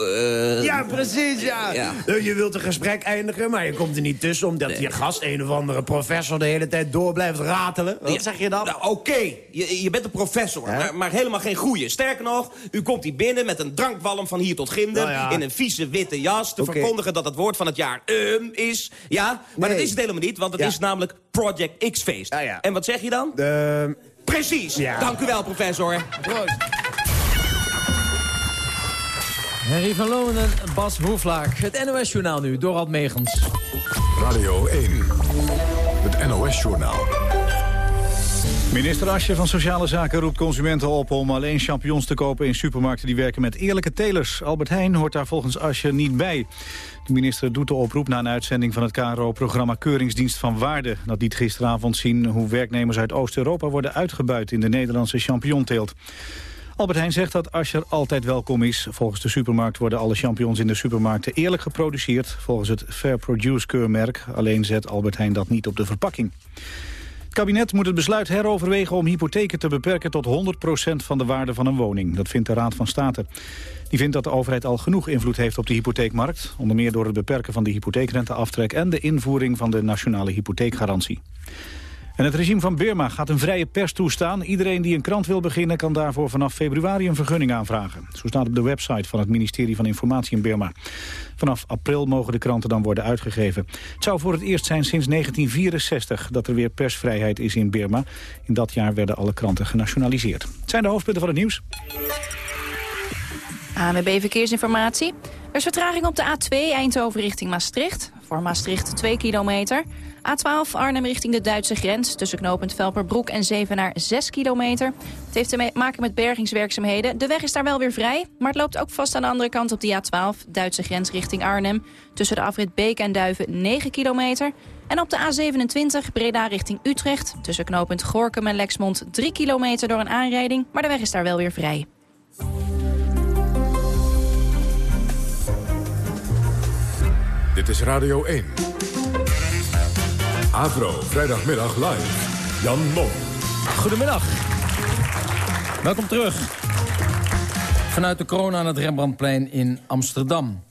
Uh, ja, precies, ja. ja. Je wilt een gesprek eindigen, maar je komt er niet tussen... omdat nee. je gast, een of andere professor, de hele tijd door blijft ratelen. Wat ja. zeg je dan? Nou, oké, okay. je, je, bent een professor, maar, maar, helemaal geen goeie. Sterker nog, u komt hier binnen met een drankwalm van hier tot ginder... Nou ja. in een vieze witte jas, te okay. verkondigen dat het woord van het jaar um is. Ja, maar nee. dat is het helemaal niet, want het is namelijk Project X-feest. En wat zeg je dan? Uh, Precies, dank u wel, professor. Proost. Henry van Loon en Bas Hoeflaak. Het NOS-journaal nu, Dorald Megens. Radio 1, het NOS-journaal. Minister Asje van Sociale Zaken roept consumenten op om alleen champignons te kopen in supermarkten die werken met eerlijke telers. Albert Heijn hoort daar volgens Asje niet bij. De minister doet de oproep na een uitzending van het KRO-programma Keuringsdienst van Waarde. Dat liet gisteravond zien hoe werknemers uit Oost-Europa worden uitgebuit in de Nederlandse champignonteelt. Albert Heijn zegt dat Ascher altijd welkom is. Volgens de supermarkt worden alle champignons in de supermarkten eerlijk geproduceerd. Volgens het Fair Produce keurmerk. Alleen zet Albert Heijn dat niet op de verpakking. Het kabinet moet het besluit heroverwegen om hypotheken te beperken tot 100% van de waarde van een woning. Dat vindt de Raad van State. Die vindt dat de overheid al genoeg invloed heeft op de hypotheekmarkt. Onder meer door het beperken van de hypotheekrenteaftrek en de invoering van de nationale hypotheekgarantie. En het regime van Burma gaat een vrije pers toestaan. Iedereen die een krant wil beginnen kan daarvoor vanaf februari een vergunning aanvragen. Zo staat op de website van het ministerie van Informatie in Burma. Vanaf april mogen de kranten dan worden uitgegeven. Het zou voor het eerst zijn sinds 1964 dat er weer persvrijheid is in Burma. In dat jaar werden alle kranten genationaliseerd. Het zijn de hoofdpunten van het nieuws. ANWB Verkeersinformatie. Er is vertraging op de A2 Eindhoven richting Maastricht. Voor Maastricht 2 kilometer. A12 Arnhem richting de Duitse grens. Tussen knooppunt Velperbroek en Zevenaar 6 kilometer. Het heeft te maken met bergingswerkzaamheden. De weg is daar wel weer vrij. Maar het loopt ook vast aan de andere kant op de A12. Duitse grens richting Arnhem. Tussen de afrit Beek en Duiven 9 kilometer. En op de A27 Breda richting Utrecht. Tussen knooppunt Gorkum en Lexmond 3 kilometer door een aanrijding. Maar de weg is daar wel weer vrij. Dit is Radio 1. Avro, vrijdagmiddag live. Jan Mom. Goedemiddag. Welkom terug. Vanuit de corona aan het Rembrandtplein in Amsterdam.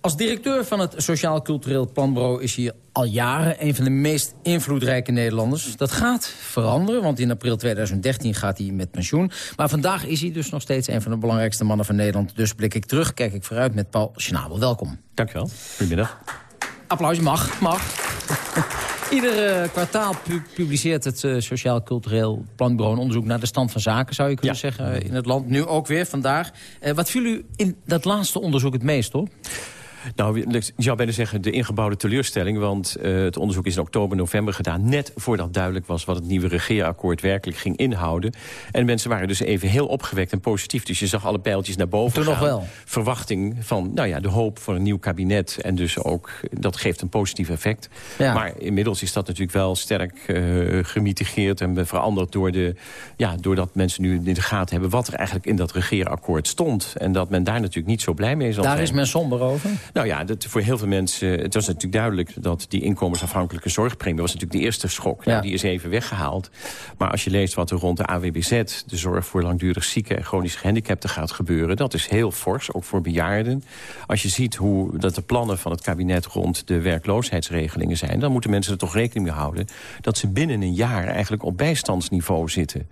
Als directeur van het Sociaal Cultureel Planbureau is hier al jaren een van de meest invloedrijke Nederlanders. Dat gaat veranderen, want in april 2013 gaat hij met pensioen. Maar vandaag is hij dus nog steeds een van de belangrijkste mannen van Nederland. Dus blik ik terug, kijk ik vooruit met Paul Schnabel. Welkom. Dankjewel. Goedemiddag. Applaus, mag, mag. Ieder uh, kwartaal pu publiceert het uh, Sociaal Cultureel Planbureau een onderzoek naar de stand van zaken, zou je kunnen ja. zeggen, in het land. Nu ook weer, vandaag. Uh, wat viel u in dat laatste onderzoek het meest op? Nou, je zou bijna zeggen de ingebouwde teleurstelling. Want uh, het onderzoek is in oktober, november gedaan. Net voordat duidelijk was wat het nieuwe regeerakkoord werkelijk ging inhouden. En mensen waren dus even heel opgewekt en positief. Dus je zag alle pijltjes naar boven Toen gaan. nog wel. Verwachting van nou ja, de hoop voor een nieuw kabinet. En dus ook, dat geeft een positief effect. Ja. Maar inmiddels is dat natuurlijk wel sterk uh, gemitigeerd en veranderd... Door de, ja, doordat mensen nu in de gaten hebben wat er eigenlijk in dat regeerakkoord stond. En dat men daar natuurlijk niet zo blij mee zal Daar zijn. is men somber over? Nou ja, dat, voor heel veel mensen... Het was natuurlijk duidelijk dat die inkomensafhankelijke zorgpremie... was natuurlijk de eerste schok. Ja. Nou, die is even weggehaald. Maar als je leest wat er rond de AWBZ... de zorg voor langdurig zieken en chronisch gehandicapten gaat gebeuren... dat is heel fors, ook voor bejaarden. Als je ziet hoe dat de plannen van het kabinet... rond de werkloosheidsregelingen zijn... dan moeten mensen er toch rekening mee houden... dat ze binnen een jaar eigenlijk op bijstandsniveau zitten...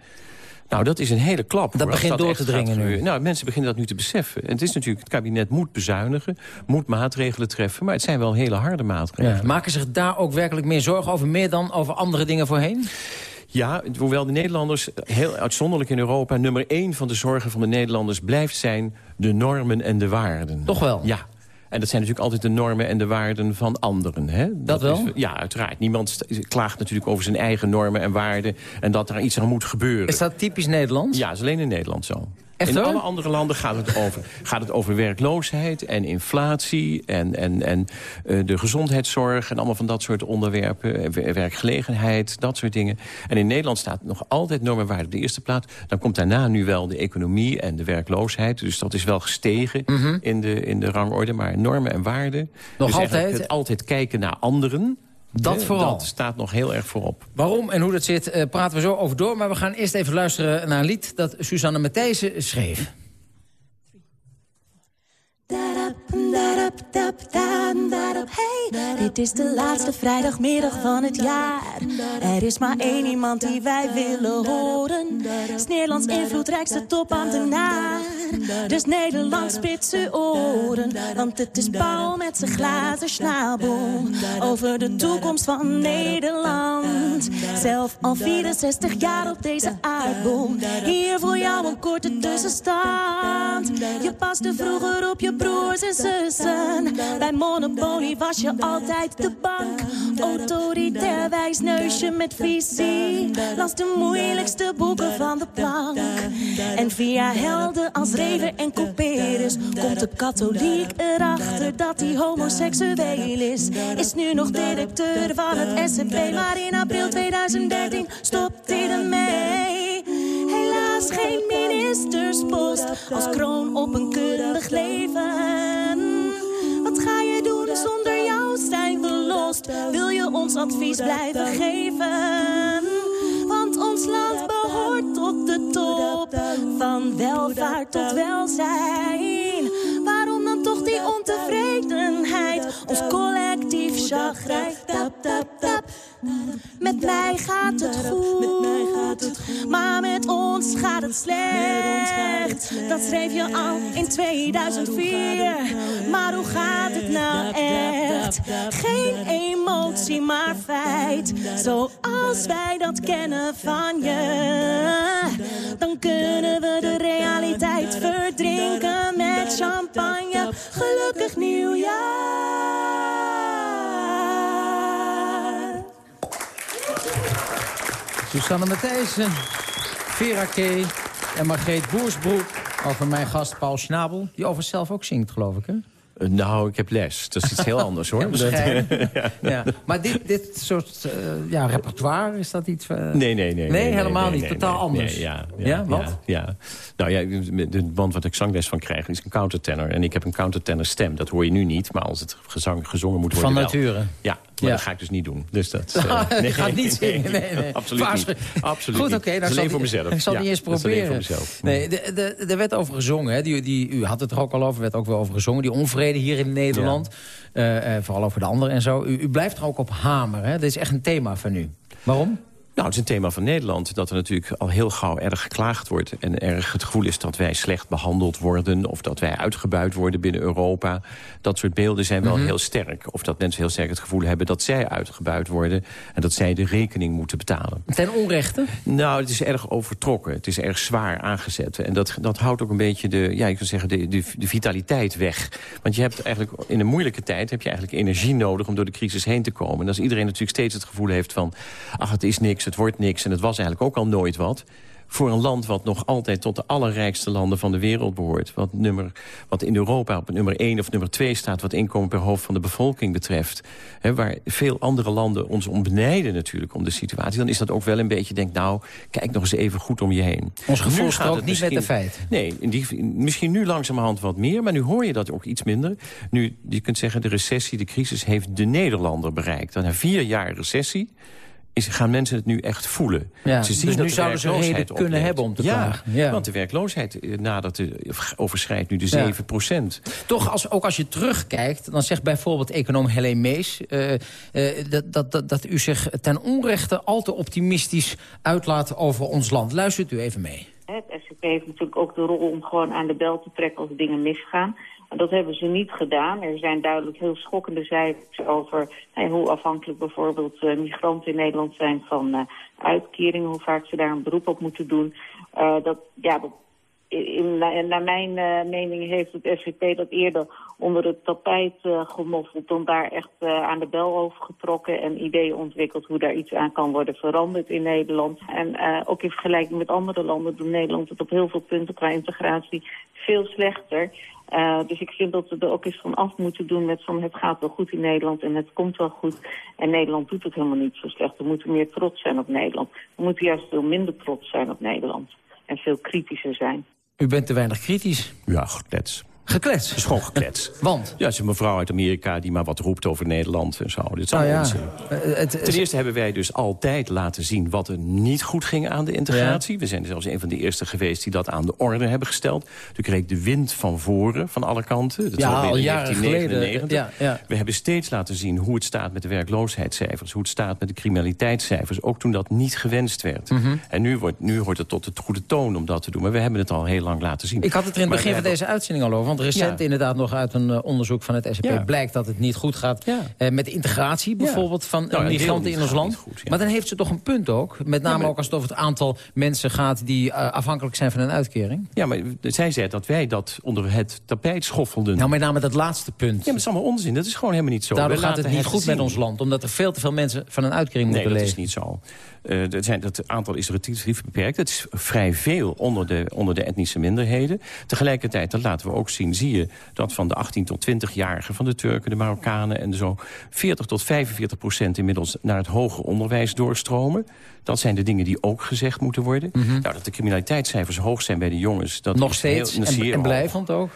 Nou, dat is een hele klap. Dat hoor, begint door te dringen nu. Nou, mensen beginnen dat nu te beseffen. En het is natuurlijk, het kabinet moet bezuinigen, moet maatregelen treffen... maar het zijn wel hele harde maatregelen. Ja. Maken zich daar ook werkelijk meer zorgen over? Meer dan over andere dingen voorheen? Ja, hoewel de Nederlanders heel uitzonderlijk in Europa... nummer één van de zorgen van de Nederlanders blijft zijn... de normen en de waarden. Toch wel? Ja. En dat zijn natuurlijk altijd de normen en de waarden van anderen. Hè? Dat, wel? Is, ja, uiteraard. Niemand klaagt natuurlijk over zijn eigen normen en waarden... en dat er iets aan moet gebeuren. Is dat typisch Nederlands? Ja, is alleen in Nederland zo. Echt in hoor? alle andere landen gaat het over, gaat het over werkloosheid en inflatie... en, en, en uh, de gezondheidszorg en allemaal van dat soort onderwerpen. Werkgelegenheid, dat soort dingen. En in Nederland staat nog altijd normenwaarde op de eerste plaats. Dan komt daarna nu wel de economie en de werkloosheid. Dus dat is wel gestegen mm -hmm. in, de, in de rangorde. Maar normen en waarden... Nog dus altijd? Het altijd kijken naar anderen... Dat vooral. Dat staat nog heel erg voorop. Waarom en hoe dat zit, uh, praten we zo over door. Maar we gaan eerst even luisteren naar een lied dat Susanne Matthijssen schreef. Hey, dit is de laatste vrijdagmiddag van het jaar. Er is maar één iemand die wij willen horen. Is Nederlands invloedrijkste topambtenaar. Dus Nederland spitse oren. Want het is Paul met zijn glazen schnabel. Over de toekomst van Nederland. Zelf al 64 jaar op deze aardbol. Hier voor jou een korte tussenstand. Je paste vroeger op je broers en Bij Monopoly was je altijd de bank. Autoritair wijsneusje met visie. Las de moeilijkste boeken van de plank. En via helden als Rever en Couperus komt de katholiek erachter dat hij homoseksueel is. Is nu nog directeur van het SCP, maar in april 2013 stopt hij ermee. Geen ministerspost als kroon op een keurig leven. Wat ga je doen zonder jou zijn we lost? Wil je ons advies blijven geven? Want ons land behoort tot de top. Van welvaart tot welzijn. Waarom dan toch die ontevredenheid? Ons collectief. Tap, tap, tap. Met mij gaat het goed, maar met ons gaat het slecht. Dat schreef je al in 2004, maar hoe gaat het nou echt? Geen emotie, maar feit, zoals wij dat kennen van je. Dan kunnen we de realiteit verdrinken met champagne. Gelukkig nieuwjaar. Susanne Matthijssen, Vera K. en Margreet Boersbroek over mijn gast Paul Schnabel. Die over zelf ook zingt, geloof ik, hè? Uh, nou, ik heb les. Dat is iets heel anders, hoor. Ja, ja. ja. Maar dit, dit soort uh, ja, repertoire, is dat iets... Uh... Nee, nee, nee. Nee, nee helemaal nee, niet. Totaal anders. Ja, ja, wat? Ja. Nou ja, de band wat ik zangles van krijg is een countertenor. En ik heb een countertenor stem. Dat hoor je nu niet, maar als het gezang, gezongen moet worden Van nature? Ja, maar dat ga ik dus niet doen. Dus dat, uh, nee, gaat niet zingen? Nee, nee. Absoluut niet. Absoluut Goed, oké. Okay, dat is alleen voor mezelf. Ik zal ja, niet eens proberen. voor mezelf. Nee, de, de, er werd over gezongen. Hè. Die, die, u had het er ook al over, werd ook wel over gezongen. Die onvrede hier in Nederland. Ja. Uh, uh, vooral over de anderen en zo. U, u blijft er ook op hameren. Hè. Dat is echt een thema van u. Waarom? Nou, het is een thema van Nederland dat er natuurlijk al heel gauw erg geklaagd wordt. En erg het gevoel is dat wij slecht behandeld worden... of dat wij uitgebuit worden binnen Europa. Dat soort beelden zijn wel mm -hmm. heel sterk. Of dat mensen heel sterk het gevoel hebben dat zij uitgebuit worden... en dat zij de rekening moeten betalen. Ten onrechte? Nou, het is erg overtrokken. Het is erg zwaar aangezet. En dat, dat houdt ook een beetje de, ja, je kan zeggen, de, de, de vitaliteit weg. Want je hebt eigenlijk in een moeilijke tijd... heb je eigenlijk energie nodig om door de crisis heen te komen. En als iedereen natuurlijk steeds het gevoel heeft van... ach, het is niks, het wordt niks en het was eigenlijk ook al nooit wat voor een land wat nog altijd tot de allerrijkste landen van de wereld behoort. Wat, nummer, wat in Europa op nummer 1 of nummer 2 staat... wat inkomen per hoofd van de bevolking betreft. Hè, waar veel andere landen ons om benijden natuurlijk om de situatie. Dan is dat ook wel een beetje, denk nou, kijk nog eens even goed om je heen. Ons gevoel strookt niet met de feit. Nee, in die, misschien nu langzamerhand wat meer, maar nu hoor je dat ook iets minder. Nu, je kunt zeggen, de recessie, de crisis heeft de Nederlander bereikt. Dan na vier jaar recessie is, gaan mensen het nu echt voelen. Ja, ze zien dus nu zouden ze reden kunnen hebben om te ja, klagen. Ja, want de werkloosheid nadert de, overschrijdt nu de 7 procent. Toch, als, ook als je terugkijkt, dan zegt bijvoorbeeld econoom Helene Mees... Uh, uh, dat, dat, dat, dat u zich ten onrechte al te optimistisch uitlaat over ons land. Luistert u even mee. Het SCP heeft natuurlijk ook de rol om gewoon aan de bel te trekken als dingen misgaan. Dat hebben ze niet gedaan. Er zijn duidelijk heel schokkende cijfers over hoe afhankelijk bijvoorbeeld uh, migranten in Nederland zijn van uh, uitkeringen, hoe vaak ze daar een beroep op moeten doen. Uh, dat, ja, dat, in, naar mijn mening heeft het SVP dat eerder onder het tapijt gemoffeld... dan daar echt aan de bel over getrokken en ideeën ontwikkeld... hoe daar iets aan kan worden veranderd in Nederland. En ook in vergelijking met andere landen doet Nederland het op heel veel punten qua integratie veel slechter... Uh, dus ik vind dat we er ook eens van af moeten doen met van het gaat wel goed in Nederland en het komt wel goed. En Nederland doet het helemaal niet zo slecht. We moeten meer trots zijn op Nederland. We moeten juist veel minder trots zijn op Nederland. En veel kritischer zijn. U bent te weinig kritisch. Ja, klets. Geklets? Het is gewoon geklets. Want? Ja, het is een mevrouw uit Amerika die maar wat roept over Nederland en zo. Dit is nou ja. Het, Ten eerste hebben wij dus altijd laten zien wat er niet goed ging aan de integratie. We zijn zelfs een van de eerste geweest die dat aan de orde hebben gesteld. Toen kreeg de wind van voren, van alle kanten. Dat ja, al jaren 1999. Ja, ja. We hebben steeds laten zien hoe het staat met de werkloosheidscijfers. Hoe het staat met de criminaliteitscijfers. Ook toen dat niet gewenst werd. Mhm. En nu wordt, nu hoort het tot het goede toon om dat te doen. Maar we hebben het al heel lang laten zien. Ik had het er in het begin van deze uitzending al over. Want recent inderdaad nog uit een uh, onderzoek van het SCP... blijkt dat het niet goed gaat uh, met de integratie bijvoorbeeld van nou, migranten in ons land. Goed, maar dan heeft ze toch een punt ook. Met name maar... ook als het over het aantal mensen gaat... die uh, afhankelijk zijn van een uitkering. Ja, maar zij zei dat wij dat onder het tapijt schoffelden. Nou, met name dat laatste punt. Ja, maar dat is allemaal onzin. Dat is gewoon helemaal niet zo. Daardoor gaat het niet goed zien. met ons land. Omdat er veel te veel mensen van een uitkering nee, moeten leven. Nee, dat is niet zo. Uh, dat, zijn, dat aantal is relatief beperkt. Het is vrij veel onder de, onder de etnische minderheden. Tegelijkertijd, dat laten we ook zien, zie je dat van de 18 tot 20-jarigen... van de Turken, de Marokkanen en zo... 40 tot 45 procent inmiddels naar het hoger onderwijs doorstromen. Dat zijn de dingen die ook gezegd moeten worden. Mhm. Nou, dat de criminaliteitscijfers hoog zijn bij de jongens... Dat Nog steeds heel, en blijvend ook?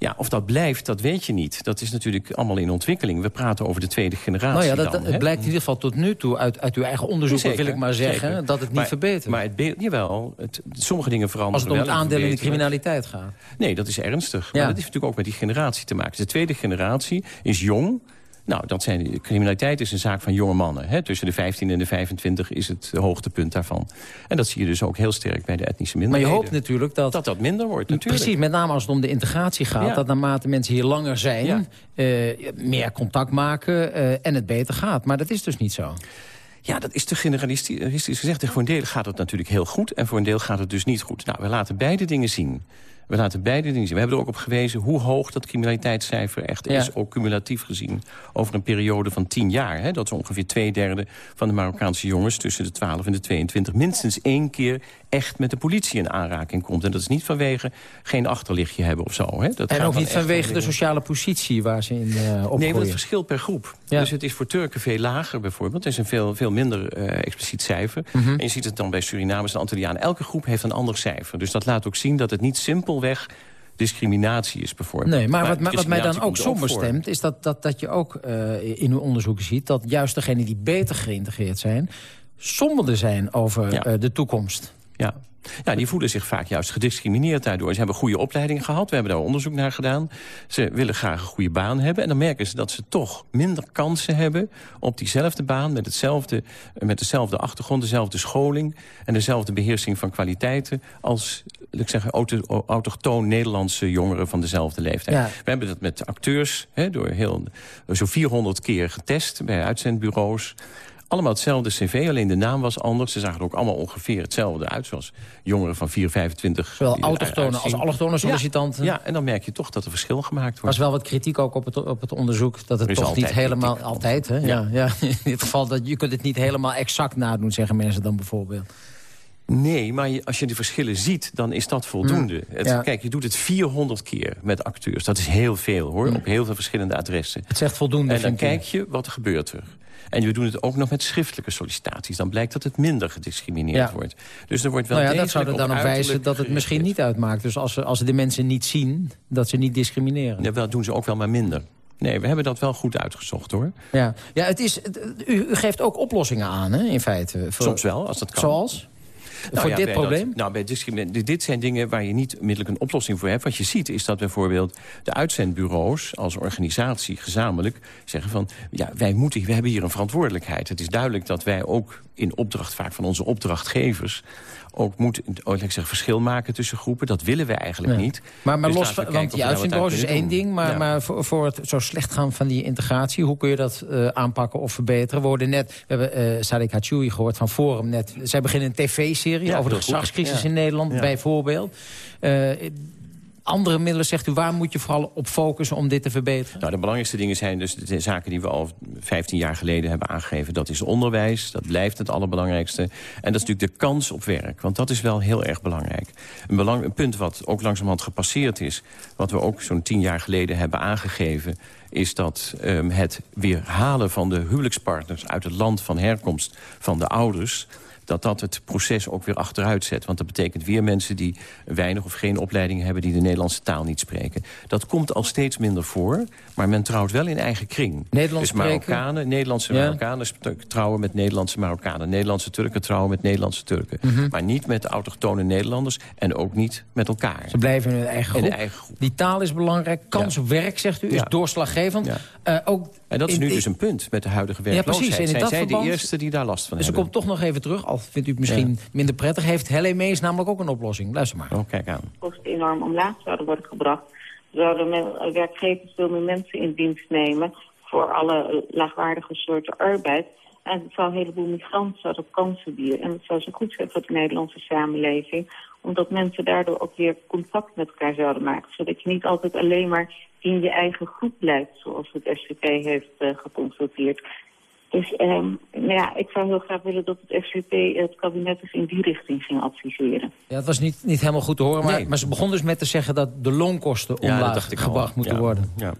Ja, of dat blijft, dat weet je niet. Dat is natuurlijk allemaal in ontwikkeling. We praten over de tweede generatie Nou ja, dat, dan, het blijkt in ieder geval tot nu toe uit, uit uw eigen onderzoek, Zeker, wil ik maar zeggen, zeker. dat het niet maar, verbetert. Maar het beeld, jawel, het, sommige dingen veranderen Als het om het aandeel in de criminaliteit gaat. Nee, dat is ernstig. Ja. Maar dat heeft natuurlijk ook met die generatie te maken. De tweede generatie is jong. Nou, dat zijn, criminaliteit is een zaak van jonge mannen. Hè? Tussen de 15 en de 25 is het hoogtepunt daarvan. En dat zie je dus ook heel sterk bij de etnische Maar je minderheden. hoopt natuurlijk dat... Dat dat minder wordt, natuurlijk. Precies, met name als het om de integratie gaat. Ja. Dat naarmate mensen hier langer zijn, Ja. eh, meer contact maken eh, en het beter gaat. Maar dat is dus niet zo. Ja, dat is te generalistisch gezegd. Voor een deel gaat het natuurlijk heel goed en voor een deel gaat het dus niet goed. Nou, we laten beide dingen zien. We laten beide dingen zien. We hebben er ook op gewezen hoe hoog dat criminaliteitscijfer echt Ja. is. Ook cumulatief gezien. Over een periode van tien jaar. Hè, dat is ongeveer twee derde van de Marokkaanse jongens... tussen de 12 en de 22 minstens één keer echt met de politie in aanraking komt. En dat is niet vanwege geen achterlichtje hebben of zo. Hè. Dat en ook niet vanwege de sociale positie waar ze in uh, opgroeien. Nee, want het verschilt per groep. Ja. Dus het is voor Turken veel lager bijvoorbeeld. Het is een veel, veel minder eh, expliciet cijfer. Mhm. En je ziet het dan bij Surinamers en Antillianen. Elke groep heeft een ander cijfer. Dus dat laat ook zien dat het niet simpelweg discriminatie is bijvoorbeeld. Nee, maar, wat, wat mij dan ook er somber stemt... is dat, dat, dat je ook eh, in uw onderzoeken ziet... dat juist degenen die beter geïntegreerd zijn... somberder zijn over Ja. eh, de toekomst. Ja. Ja, die voelen zich vaak juist gediscrimineerd daardoor. Ze hebben goede opleidingen gehad, we hebben daar onderzoek naar gedaan. Ze willen graag een goede baan hebben. En dan merken ze dat ze toch minder kansen hebben op diezelfde baan... met, hetzelfde, met dezelfde achtergrond, dezelfde scholing... en dezelfde beheersing van kwaliteiten... als ik zeggen, auto, autochtoon Nederlandse jongeren van dezelfde leeftijd. Ja. We hebben dat met acteurs hè, door heel, zo 400 keer getest bij uitzendbureaus. Allemaal hetzelfde cv, alleen de naam was anders. Ze zagen er ook allemaal ongeveer hetzelfde uit. Zoals jongeren van 4, 25. Zowel autochtone als allochtone sollicitanten. Ja, ja, en dan merk je toch dat er verschil gemaakt Er wordt. was wel wat kritiek ook op het, op het onderzoek. Dat het Er toch niet helemaal... Altijd, hè? Ja. Ja, In dit geval, dat, je kunt het niet helemaal exact nadoen, zeggen mensen dan bijvoorbeeld. Nee, maar als je de verschillen ziet, dan is dat voldoende. Het- ja. Kijk, je doet het 400 keer met acteurs. Dat is heel veel, hoor, op heel veel verschillende adressen. Het zegt voldoende, En dan kijk je, wat er gebeurt er. En we doen het ook nog met schriftelijke sollicitaties. Dan blijkt dat het minder gediscrimineerd Ja. wordt. Dus er wordt wel Nou ja, dat zou er dan op wijzen dat het misschien niet uitmaakt. Dus als ze, als ze de mensen niet zien, dat ze niet discrimineren. Ja, wel doen ze ook wel maar minder. Nee, we hebben dat wel goed uitgezocht, hoor. Ja, ja het is, het- u, u geeft ook oplossingen aan, hè, in feite. Voor- Soms wel, als dat kan. Zoals? Voor ja, dit probleem? Dat, nou, bij discriminatie, dit zijn dingen waar je niet onmiddellijk een oplossing voor hebt. Wat je ziet is dat bijvoorbeeld de uitzendbureaus als organisatie gezamenlijk zeggen van... ja, wij, moeten, wij hebben hier een verantwoordelijkheid. Het is duidelijk dat wij ook in opdracht vaak van onze opdrachtgevers ook moet oh, ik zeg, verschil maken tussen groepen. Dat willen we eigenlijk niet. Maar, maar Dus los van, want die uitzendbureaus is één ding... maar, Ja. maar voor, voor het zo slecht gaan van die integratie... hoe kun je dat eh, aanpakken of verbeteren? We hoorden net, we hebben eh Sadek Hachoui gehoord van Forum net. Zij beginnen een tv-serie Ja, over de gezagscrisis in Nederland, bijvoorbeeld. Eh, andere middelen, zegt u, waar moet je vooral op focussen om dit te verbeteren? Nou, de belangrijkste dingen zijn dus de zaken die we al 15 jaar geleden hebben aangegeven. Dat is onderwijs, dat blijft het allerbelangrijkste. En dat is natuurlijk de kans op werk, want dat is wel heel erg belangrijk. Een, punt wat ook langzamerhand gepasseerd is... wat we ook zo'n 10 jaar geleden hebben aangegeven... is dat um, het weer halen van de huwelijkspartners uit het land van herkomst van de ouders dat dat het proces ook weer achteruit zet. Want dat betekent weer mensen die weinig of geen opleiding hebben... die de Nederlandse taal niet spreken. Dat komt al steeds minder voor, maar men trouwt wel in eigen kring. Nederlands dus Marokkanen, Nederlandse Ja. Marokkanen trouwen met Nederlandse Marokkanen. Nederlandse Turken trouwen met Nederlandse Turken. Mhm. Maar niet met de autochtone Nederlanders en ook niet met elkaar. Ze blijven in hun eigen groep. eigen groep. Die taal is belangrijk. Kans op werk, zegt u, is Ja. doorslaggevend. Eh, ook En dat is nu in- dus een punt met de huidige Ja, werkloosheid. precies. En in Zijn dat zij verband- de eerste die daar last van Dus ik hebben? kom toch nog even terug, al vindt u het misschien minder prettig... heeft Mees namelijk ook een oplossing. Luister maar. Oh, kijk aan. kosten enorm omlaag zouden worden gebracht, zouden men- werkgevers veel meer mensen in dienst nemen voor alle laagwaardige soorten arbeid. En het zou een heleboel migranten zouden kansen bieden. En het zou zo goed zijn voor de Nederlandse samenleving, omdat mensen daardoor ook weer contact met elkaar zouden maken. Zodat je niet altijd alleen maar in je eigen groep blijft, zoals het SVP heeft eh, geconstateerd. Dus ehm, nou ja, ik zou heel graag willen dat het SVP het kabinet dus in die richting ging adviseren. Ja, het was niet, niet helemaal goed te horen, maar, Nee. maar ze begon dus met te zeggen... dat de loonkosten dat omlaag gebracht moeten Ja. worden. Ja.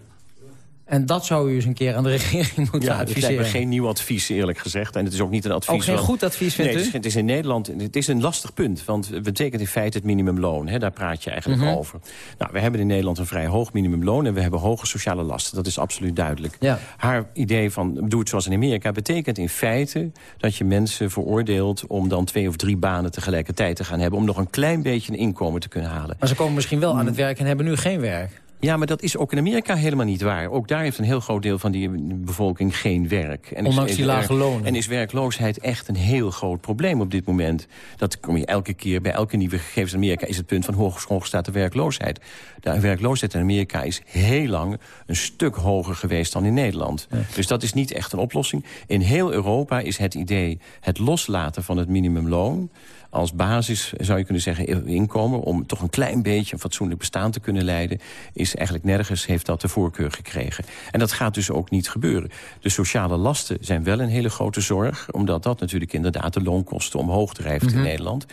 En dat zou u eens een keer aan de regering moeten Ja, het lijkt adviseren. me geen nieuw advies, eerlijk gezegd. En het is ook niet een advies... Ook geen goed advies, vindt nee, u? Het is, het is in Nederland het is een lastig punt. Want het betekent in feite het minimumloon. Hè, daar praat je eigenlijk Mhm. over. Nou, we hebben in Nederland een vrij hoog minimumloon... en we hebben hoge sociale lasten. Dat is absoluut duidelijk. Ja. Haar idee van doe het zoals in Amerika... betekent in feite dat je mensen veroordeelt... om dan twee of drie banen tegelijkertijd te gaan hebben... om nog een klein beetje een inkomen te kunnen halen. Maar ze komen misschien wel aan het werk en hebben nu geen werk. Ja, maar dat is ook in Amerika helemaal niet waar. Ook daar heeft een heel groot deel van die bevolking geen werk. En Ondanks is, die lage lonen. En is werkloosheid echt een heel groot probleem op dit moment. Dat kom je elke keer, bij elke nieuwe gegevens in Amerika... is het punt van hoog staat de werkloosheid. De werkloosheid in Amerika is heel lang een stuk hoger geweest dan in Nederland. Dus dat is niet echt een oplossing. In heel Europa is het idee het loslaten van het minimumloon als basis, zou je kunnen zeggen, inkomen... om toch een klein beetje een fatsoenlijk bestaan te kunnen leiden... is eigenlijk nergens heeft dat de voorkeur gekregen. En dat gaat dus ook niet gebeuren. De sociale lasten zijn wel een hele grote zorg... omdat dat natuurlijk inderdaad de loonkosten omhoog drijft Mhm. in Nederland.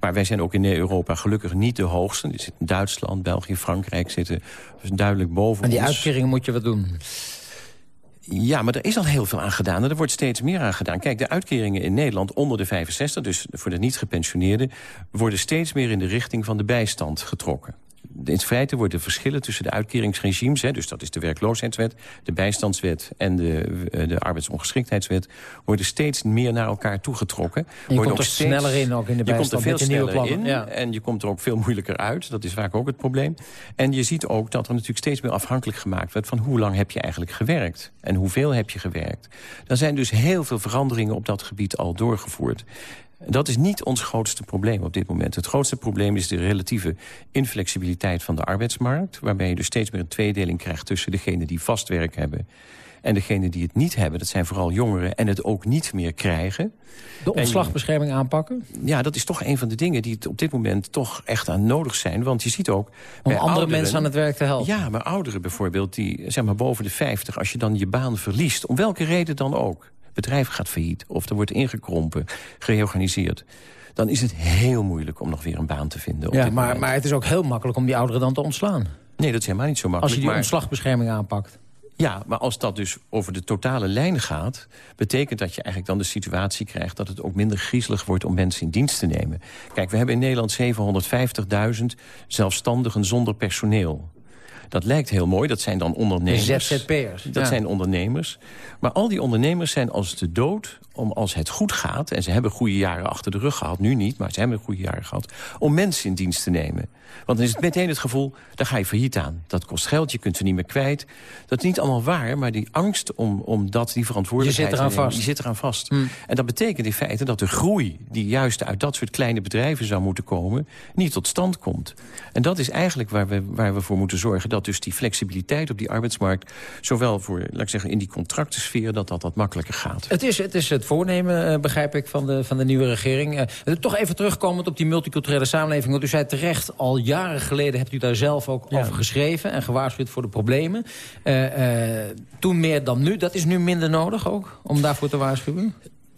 Maar wij zijn ook in Europa gelukkig niet de hoogste. Er Duitsland, België, Frankrijk zitten duidelijk boven Aan die ons. uitkeringen moet je wat doen. Ja, maar er is al heel veel aan gedaan en er wordt steeds meer aan gedaan. Kijk, de uitkeringen in Nederland onder de 65, dus voor de niet gepensioneerden... worden steeds meer in de richting van de bijstand getrokken. In feite worden de verschillen tussen de uitkeringsregimes... Hè, dus dat is de werkloosheidswet, de bijstandswet en de, eh, de arbeidsongeschiktheidswet... worden steeds meer naar elkaar toegetrokken. je komt er sneller in ook in de Je komt er bijstand veel sneller plannen, in ja. en je komt er ook veel moeilijker uit. Dat is vaak ook het probleem. En je ziet ook dat er natuurlijk steeds meer afhankelijk gemaakt wordt... van hoe lang heb je eigenlijk gewerkt en hoeveel heb je gewerkt. Er zijn dus heel veel veranderingen op dat gebied al doorgevoerd. Dat is niet ons grootste probleem op dit moment. Het grootste probleem is de relatieve inflexibiliteit van de arbeidsmarkt... waarbij je dus steeds meer een tweedeling krijgt tussen degenen die vast werk hebben... en degenen die het niet hebben, dat zijn vooral jongeren... en het ook niet meer krijgen. De ontslagbescherming aanpakken? ja, dat is toch een van de dingen die het op dit moment toch echt aan nodig zijn. Want je ziet ook... Om bij andere ouderen- mensen aan het werk te helpen. Ja, maar ouderen bijvoorbeeld, die zeg maar boven de 50... als je dan je baan verliest, om welke reden dan ook... bedrijf gaat failliet of er wordt ingekrompen, gereorganiseerd... dan is het heel moeilijk om nog weer een baan te vinden. op Ja, maar, maar het is ook heel makkelijk om die ouderen dan te ontslaan. Nee, dat is helemaal niet zo Als makkelijk. je die maar... ontslagbescherming aanpakt. Ja, maar als dat dus over de totale lijn gaat... betekent dat je eigenlijk dan de situatie krijgt... dat het ook minder griezelig wordt om mensen in dienst te nemen. Kijk, we hebben in Nederland 750.000 zelfstandigen zonder personeel. Dat lijkt heel mooi, dat zijn dan ondernemers. De ZZP'ers. Dat ja. zijn ondernemers. Maar al die ondernemers zijn als de dood om als het goed gaat... en ze hebben goede jaren achter de rug gehad, nu niet... maar ze hebben goede jaren gehad, om mensen in dienst te nemen. Want dan is het meteen het gevoel, daar ga je failliet aan. Dat kost geld, je kunt ze niet meer kwijt. Dat is niet allemaal waar, maar die angst om, om dat, die verantwoordelijkheid... Je zit eraan nemen, vast. Die zit eraan vast. Hmm. En dat betekent in feite dat de groei... die juist uit dat soort kleine bedrijven zou moeten komen... niet tot stand komt. En dat is eigenlijk waar we, waar we voor moeten zorgen... dat dus die flexibiliteit op die arbeidsmarkt... zowel voor, laat ik zeggen, in die contractensfeer... dat dat wat makkelijker gaat. Het is, het is het voornemen, eh, begrijp ik, van de, van de nieuwe regering. Eh, toch even terugkomend op die multiculturele samenleving. Want u zei terecht, al jaren geleden hebt u daar zelf ook over geschreven... en gewaarschuwd voor de problemen. Eh, eh, toen meer dan nu. Dat is nu minder nodig ook, om daarvoor te waarschuwen?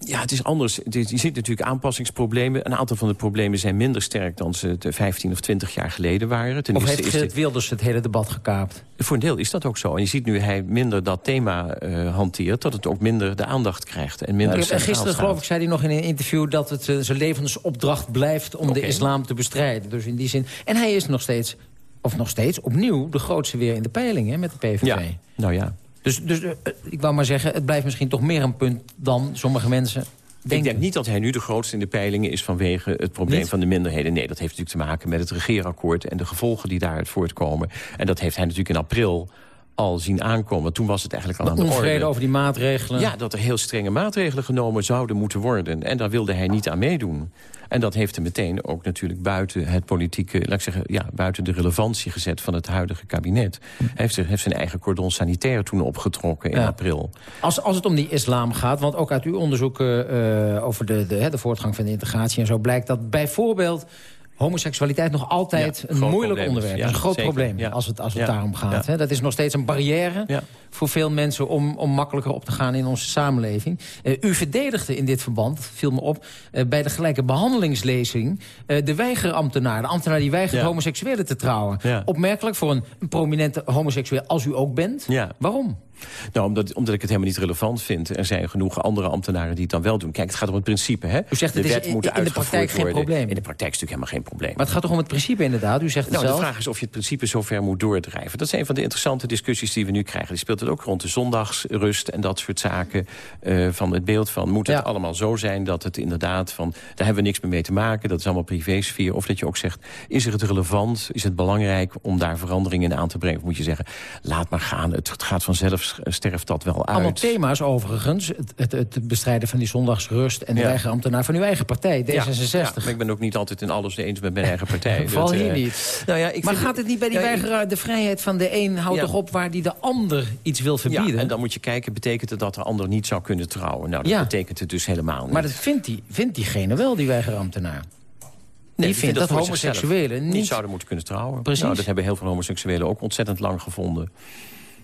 Ja, het is anders. Het Je ziet natuurlijk aanpassingsproblemen. Een aantal van de problemen zijn minder sterk dan ze de 15 of 20 jaar geleden waren. Ten Of heeft is Wilders het hele debat gekaapt? Voor een deel is dat ook zo. En je ziet nu hij minder dat thema eh, hanteert... dat het ook minder de aandacht krijgt. En minder Ja, centraal gisteren geloof ik zei hij nog in een interview... dat het eh, zijn levensopdracht blijft om de islam te bestrijden. Dus in die zin. En hij is nog steeds, of nog steeds, opnieuw de grootste weer in de peiling hè, met de PVV. Ja, nou ja. Dus, dus eh, ik wou maar zeggen, het blijft misschien toch meer een punt... dan sommige mensen Ik denk niet dat hij nu de grootste in de peilingen is vanwege het probleem Niet? van de minderheden. Nee, dat heeft natuurlijk te maken met het regeerakkoord en de gevolgen die daaruit voortkomen. En dat heeft hij natuurlijk in april al zien aankomen. Toen was het eigenlijk al aan de onvrede orde. over die maatregelen. Ja, dat er heel strenge maatregelen genomen zouden moeten worden. En daar wilde hij niet aan meedoen. En dat heeft hem meteen ook natuurlijk buiten het politieke... laat ik zeggen, ja, buiten de relevantie gezet van het huidige kabinet. Hij heeft, heeft zijn eigen cordon sanitair toen opgetrokken in Ja. april. Als, als het om die islam gaat, want ook uit uw onderzoek eh, eh, over de, de, hè, de voortgang van de integratie en zo blijkt dat bijvoorbeeld homoseksualiteit nog altijd Ja, een moeilijk is. onderwerp is. Ja, een groot zeker. probleem Ja. als het, als het daarom gaat. Hè. Dat is nog steeds een barrière voor veel mensen om, om makkelijker op te gaan in onze samenleving. Eh, u verdedigde in dit verband, viel me op, eh, bij de gelijke behandelingslezing eh, de weigerambtenaar. De ambtenaar die weigert homoseksuelen te trouwen. Opmerkelijk voor een, een prominente homoseksueel als u ook bent. Waarom? Nou, omdat, omdat ik het helemaal niet relevant vind. Er zijn genoeg andere ambtenaren die het dan wel doen. Kijk, het gaat om het principe, hè? U zegt, de het is wet in- moet in de praktijk geen worden. probleem. In de praktijk is het natuurlijk helemaal geen probleem. Maar het gaat toch om het principe inderdaad? U zegt Nou, de zelf. vraag is of je het principe zover moet doordrijven. Dat is een van de interessante discussies die we nu krijgen. Die speelt het ook rond de zondagsrust en dat soort zaken. eh, van het beeld van, moet het allemaal zo zijn dat het inderdaad van... daar hebben we niks meer mee te maken, dat is allemaal privésfeer. Of dat je ook zegt, is er het relevant, is het belangrijk... om daar veranderingen in aan te brengen? Of moet je zeggen, laat maar gaan, het gaat vanzelf, sterft dat wel uit. Allemaal thema's overigens. Het, het, het bestrijden van die zondagsrust en de Ja. weigerambtenaar van uw eigen partij, D66. Ja, ik ben ook niet altijd in alles eens met mijn eigen partij. Vooral hier eh, niet. Nou ja, ik maar gaat het niet bij die weigeraar de vrijheid van de een houdt toch op waar die de ander iets wil verbieden? Ja, en dan moet je kijken, betekent het dat de ander niet zou kunnen trouwen? Nou, dat betekent het dus helemaal niet. Maar dat vindt, die, vindt diegene wel, die weigerambtenaar. Nee, die vindt dat homoseksuelen niet... niet zouden moeten kunnen trouwen. Precies. Nou, dat hebben heel veel homoseksuelen ook ontzettend lang gevonden.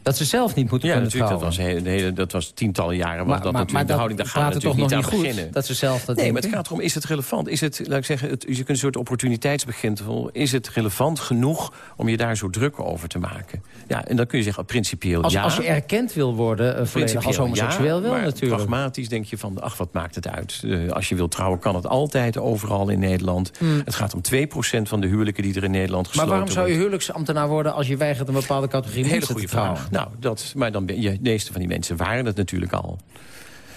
Dat ze zelf niet moeten Ja, kunnen natuurlijk. Dat trouwen. was, heel, hele, dat was tientallen jaren. Was Maar- dat maar- natuurlijk maar de dat houding. Daar praat het natuurlijk toch niet aan goed, beginnen. dat ze zelf dat nee, maar denken? het gaat erom, is het relevant? Is het, laat ik zeggen, het, je kunt een soort opportuniteitsbeginsel. Is het relevant genoeg om je daar zo druk over te maken? Ja, en dan kun je zeggen, principieel Als, ja. als je erkend wil worden, uh, als homoseksueel ja, wel maar natuurlijk. pragmatisch denk je van, ach, wat maakt het uit? Eh, als je wilt trouwen, kan het altijd, overal in Nederland. Hmm. Het gaat om 2% van de huwelijken die er in Nederland Maar gesloten waarom zou je huwelijksambtenaar worden als je weigert een bepaalde categorie mensen te goede trouwen? vraag. Nou, dat, maar dan de meeste van die mensen waren het natuurlijk al.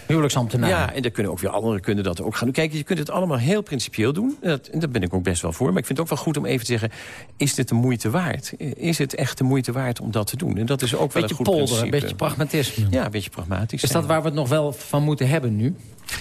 Huwelijksambtenaar. Ja, en daar kunnen ook weer anderen kunnen dat ook gaan doen. Kijk, je kunt het allemaal heel principieel doen. Dat, en daar ben ik ook best wel voor. Maar ik vind het ook wel goed om even te zeggen... is dit de moeite waard? Is het echt de moeite waard om dat te doen? En dat is ook wel een goed polderen, een principe. beetje pragmatisme. Ja, een beetje pragmatisch Is dat waar we het nog wel van moeten hebben nu?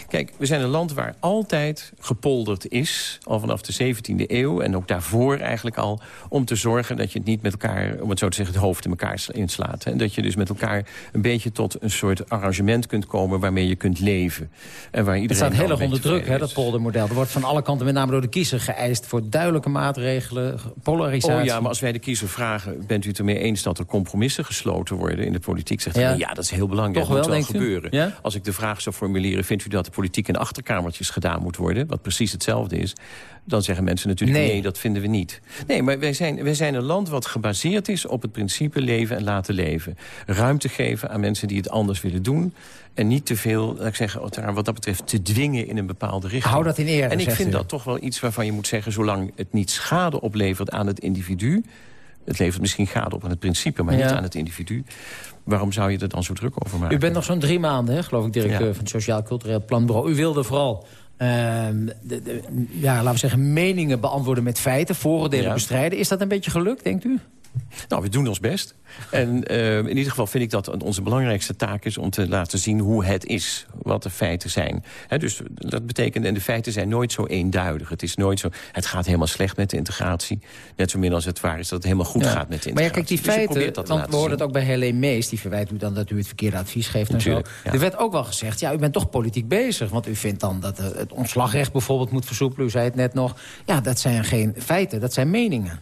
Kijk, we zijn een land waar altijd gepolderd is... al vanaf de 17e eeuw en ook daarvoor eigenlijk al... om te zorgen dat je het niet met elkaar, om het zo te zeggen... het hoofd in elkaar sla- inslaat. En dat je dus met elkaar een beetje tot een soort arrangement kunt komen... waarmee je kunt leven. En waar Het iedereen staat heel erg onder druk, hè, dat poldermodel. Er wordt van alle kanten, met name door de kiezer, geëist... voor duidelijke maatregelen, polarisatie. Oh ja, maar als wij de kiezer vragen... bent u het ermee eens dat er compromissen gesloten worden in de politiek? Zegt Ja. hij, ja, dat is heel belangrijk. Toch dat wel, moet wel denkt u? gebeuren. Ja? Als ik de vraag zou formuleren... vindt u dat de politiek in achterkamertjes gedaan moet worden... wat precies hetzelfde is... dan zeggen mensen natuurlijk Nee. nee, dat vinden we niet. Nee, maar wij zijn, wij zijn een land wat gebaseerd is op het principe leven en laten leven. Ruimte geven aan mensen die het anders willen doen... En niet te veel, laat ik zeggen, wat dat betreft te dwingen in een bepaalde richting. Hou dat in ere, En ik vind u. dat toch wel iets waarvan je moet zeggen... zolang het niet schade oplevert aan het individu Het levert misschien schade op aan het principe, maar Ja. niet aan het individu. Waarom zou je er dan zo druk over maken? U bent nog zo'n drie maanden, hè, geloof ik, directeur Ja. van het Sociaal Cultureel Planbureau. U wilde vooral, ehm, de, de- ja, laten we zeggen, meningen beantwoorden met feiten, vooroordelen Ja. bestrijden. Is dat een beetje gelukt, denkt u? Nou, we doen ons best. En eh, in ieder geval vind ik dat onze belangrijkste taak is... om te laten zien hoe het is, wat de feiten zijn. Dus dat betekent, en de feiten zijn nooit zo eenduidig. Het is nooit zo, het gaat helemaal slecht met de integratie. Net zo min als het waar is dat het helemaal goed Ja. gaat met de Maar ja, integratie. kijk, die Dus feiten, dat want we hoorden het ook bij Helene Mees... die verwijt u dan dat u het verkeerde advies geeft en Natuurlijk, zo. ja. Er werd ook wel gezegd, ja, u bent toch politiek bezig. Want u vindt dan dat eh, het ontslagrecht bijvoorbeeld moet versoepelen. U zei het net nog. Ja, dat zijn geen feiten, dat zijn meningen.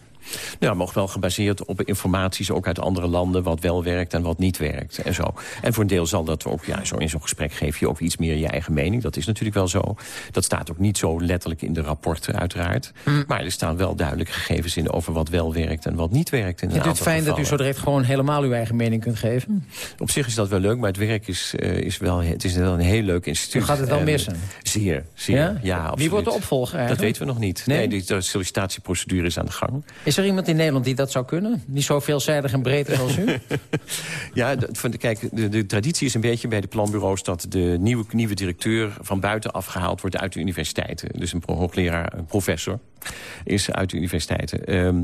Ja, maar wel gebaseerd op informaties ook uit andere landen... wat wel werkt en wat niet werkt en zo. En voor een deel zal dat ook, ja, zo in zo'n gesprek geef je ook iets meer je eigen mening. Dat is natuurlijk wel zo. Dat staat ook niet zo letterlijk in de rapporten uiteraard. Hm. Maar er staan wel duidelijke gegevens in over wat wel werkt en wat niet werkt. In het fijn dat u zo direct gewoon helemaal uw eigen mening kunt geven? Op zich is dat wel leuk, maar het werk is, eh, is, wel, het is wel een heel leuk instituut. U gaat het wel En, missen? Zeer, zeer. Ja? Ja, Wie wordt de opvolger eigenlijk? Dat weten we nog niet. Nee? De sollicitatieprocedure is aan de gang. Is er iemand in Nederland die dat zou kunnen? Die zo veelzijdig en breed is als u? Ja, kijk, de, traditie is een beetje bij de planbureaus... dat de nieuwe, directeur van buitenaf gehaald wordt uit de universiteiten. Dus een hoogleraar, een professor, is uit de universiteiten. Ehm,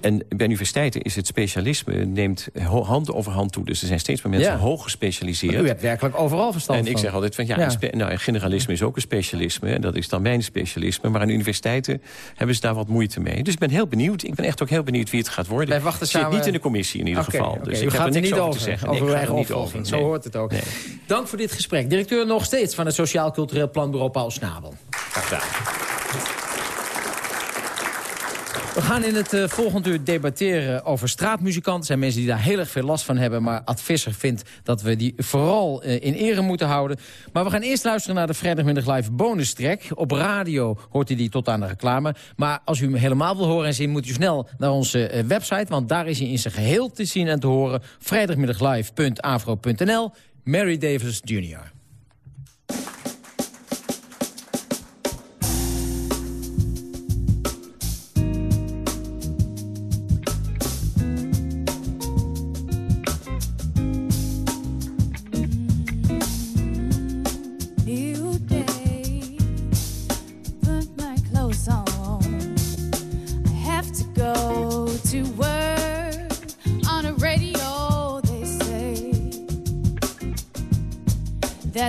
en bij universiteiten is het specialisme neemt hand over hand toe. Dus er zijn steeds meer mensen Ja. hoog gespecialiseerd. U hebt werkelijk overal verstand En ik zeg altijd van ja, nou, generalisme is ook een specialisme. En dat is dan mijn specialisme. Maar aan universiteiten hebben ze daar wat moeite mee. Dus ik ben heel benieuwd. Ik ben echt ook heel benieuwd wie het gaat worden. Wij wachten samen- niet in de commissie in ieder geval. Dus U ik gaat heb er niks niet over over, te zeggen. over Nee, uw ik ga er niet over. Zo hoort het ook. Nee. Dank voor dit gesprek. Directeur nog steeds van het Sociaal Cultureel Planbureau Paul Snabel. Graag gedaan. We gaan in het eh, volgende uur debatteren over straatmuzikanten. Er zijn mensen die daar heel erg veel last van hebben. Maar Ad Visser vindt dat we die vooral eh, in ere moeten houden. Maar we gaan eerst luisteren naar de vrijdagmiddag live bonus track. Op radio hoort u die tot aan de reclame. Maar als u hem helemaal wil horen en zien... moet u snel naar onze eh, website. Want daar is hij in zijn geheel te zien en te horen. vrijdagmiddaglive.afro.nl Mary Davis Jr.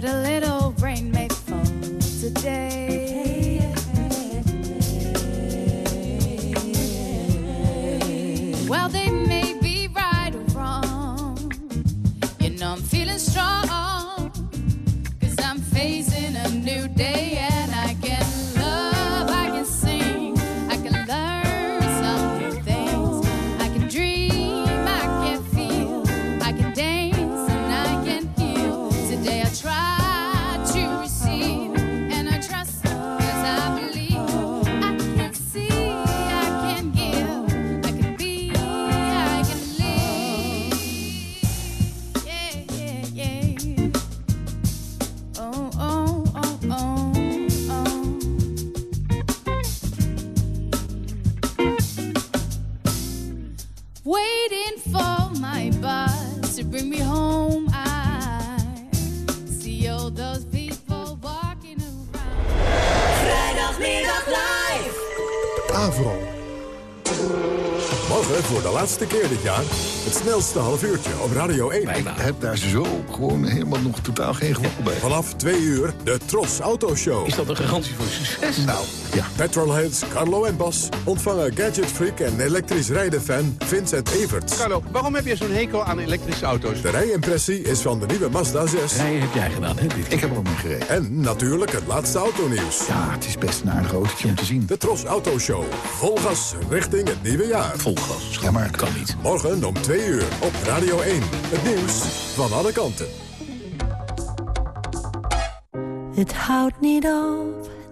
that a little rain may fall today. Het snelste half uurtje op Radio 1. Ik heb daar zo gewoon helemaal nog totaal geen gevoel bij. Vanaf twee uur de Tros Auto Show. Is dat een garantie voor succes? Nou, ja. Petrolheads Carlo en Bas ontvangen gadgetfreak en elektrisch rijden fan Vincent Evert. Carlo, waarom heb je zo'n hekel aan elektrische auto's? De rijimpressie is van de nieuwe Mazda 6. Rijden heb jij gedaan, hè? Ik heb er ook mee gereden. En natuurlijk het laatste autonieuws. Ja, het is best een aardig autootje om te zien. De Tros Auto Show. Vol gas richting het nieuwe jaar. Vol gas. Ja, maar het kan niet. Morgen om twee uur op Radio 1. Het nieuws van alle kanten. Het houdt niet op,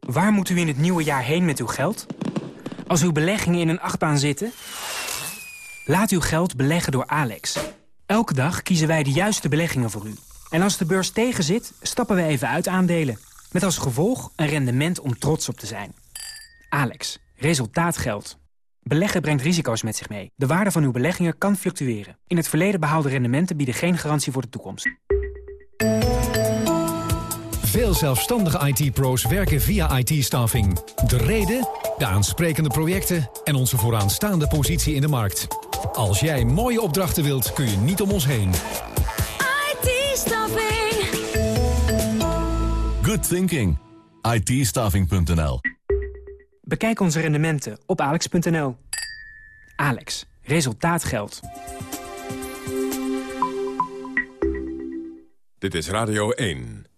Waar moet u in het nieuwe jaar heen met uw geld? Als uw beleggingen in een achtbaan zitten? Laat uw geld beleggen door Alex. Elke dag kiezen wij de juiste beleggingen voor u. En als de beurs tegenzit, stappen we even uit aandelen. Met als gevolg een rendement om trots op te zijn. Alex, resultaat geldt. Beleggen brengt risico's met zich mee. De waarde van uw beleggingen kan fluctueren. In het verleden behaalde rendementen bieden geen garantie voor de toekomst. Veel zelfstandige IT-pro's werken via IT-staffing. De reden, de aansprekende projecten en onze vooraanstaande positie in de markt. Als jij mooie opdrachten wilt, kun je niet om ons heen. IT-staffing. Good thinking. itstaffing.nl Bekijk onze rendementen op alex.nl. Alex, resultaat geldt. Dit is Radio 1.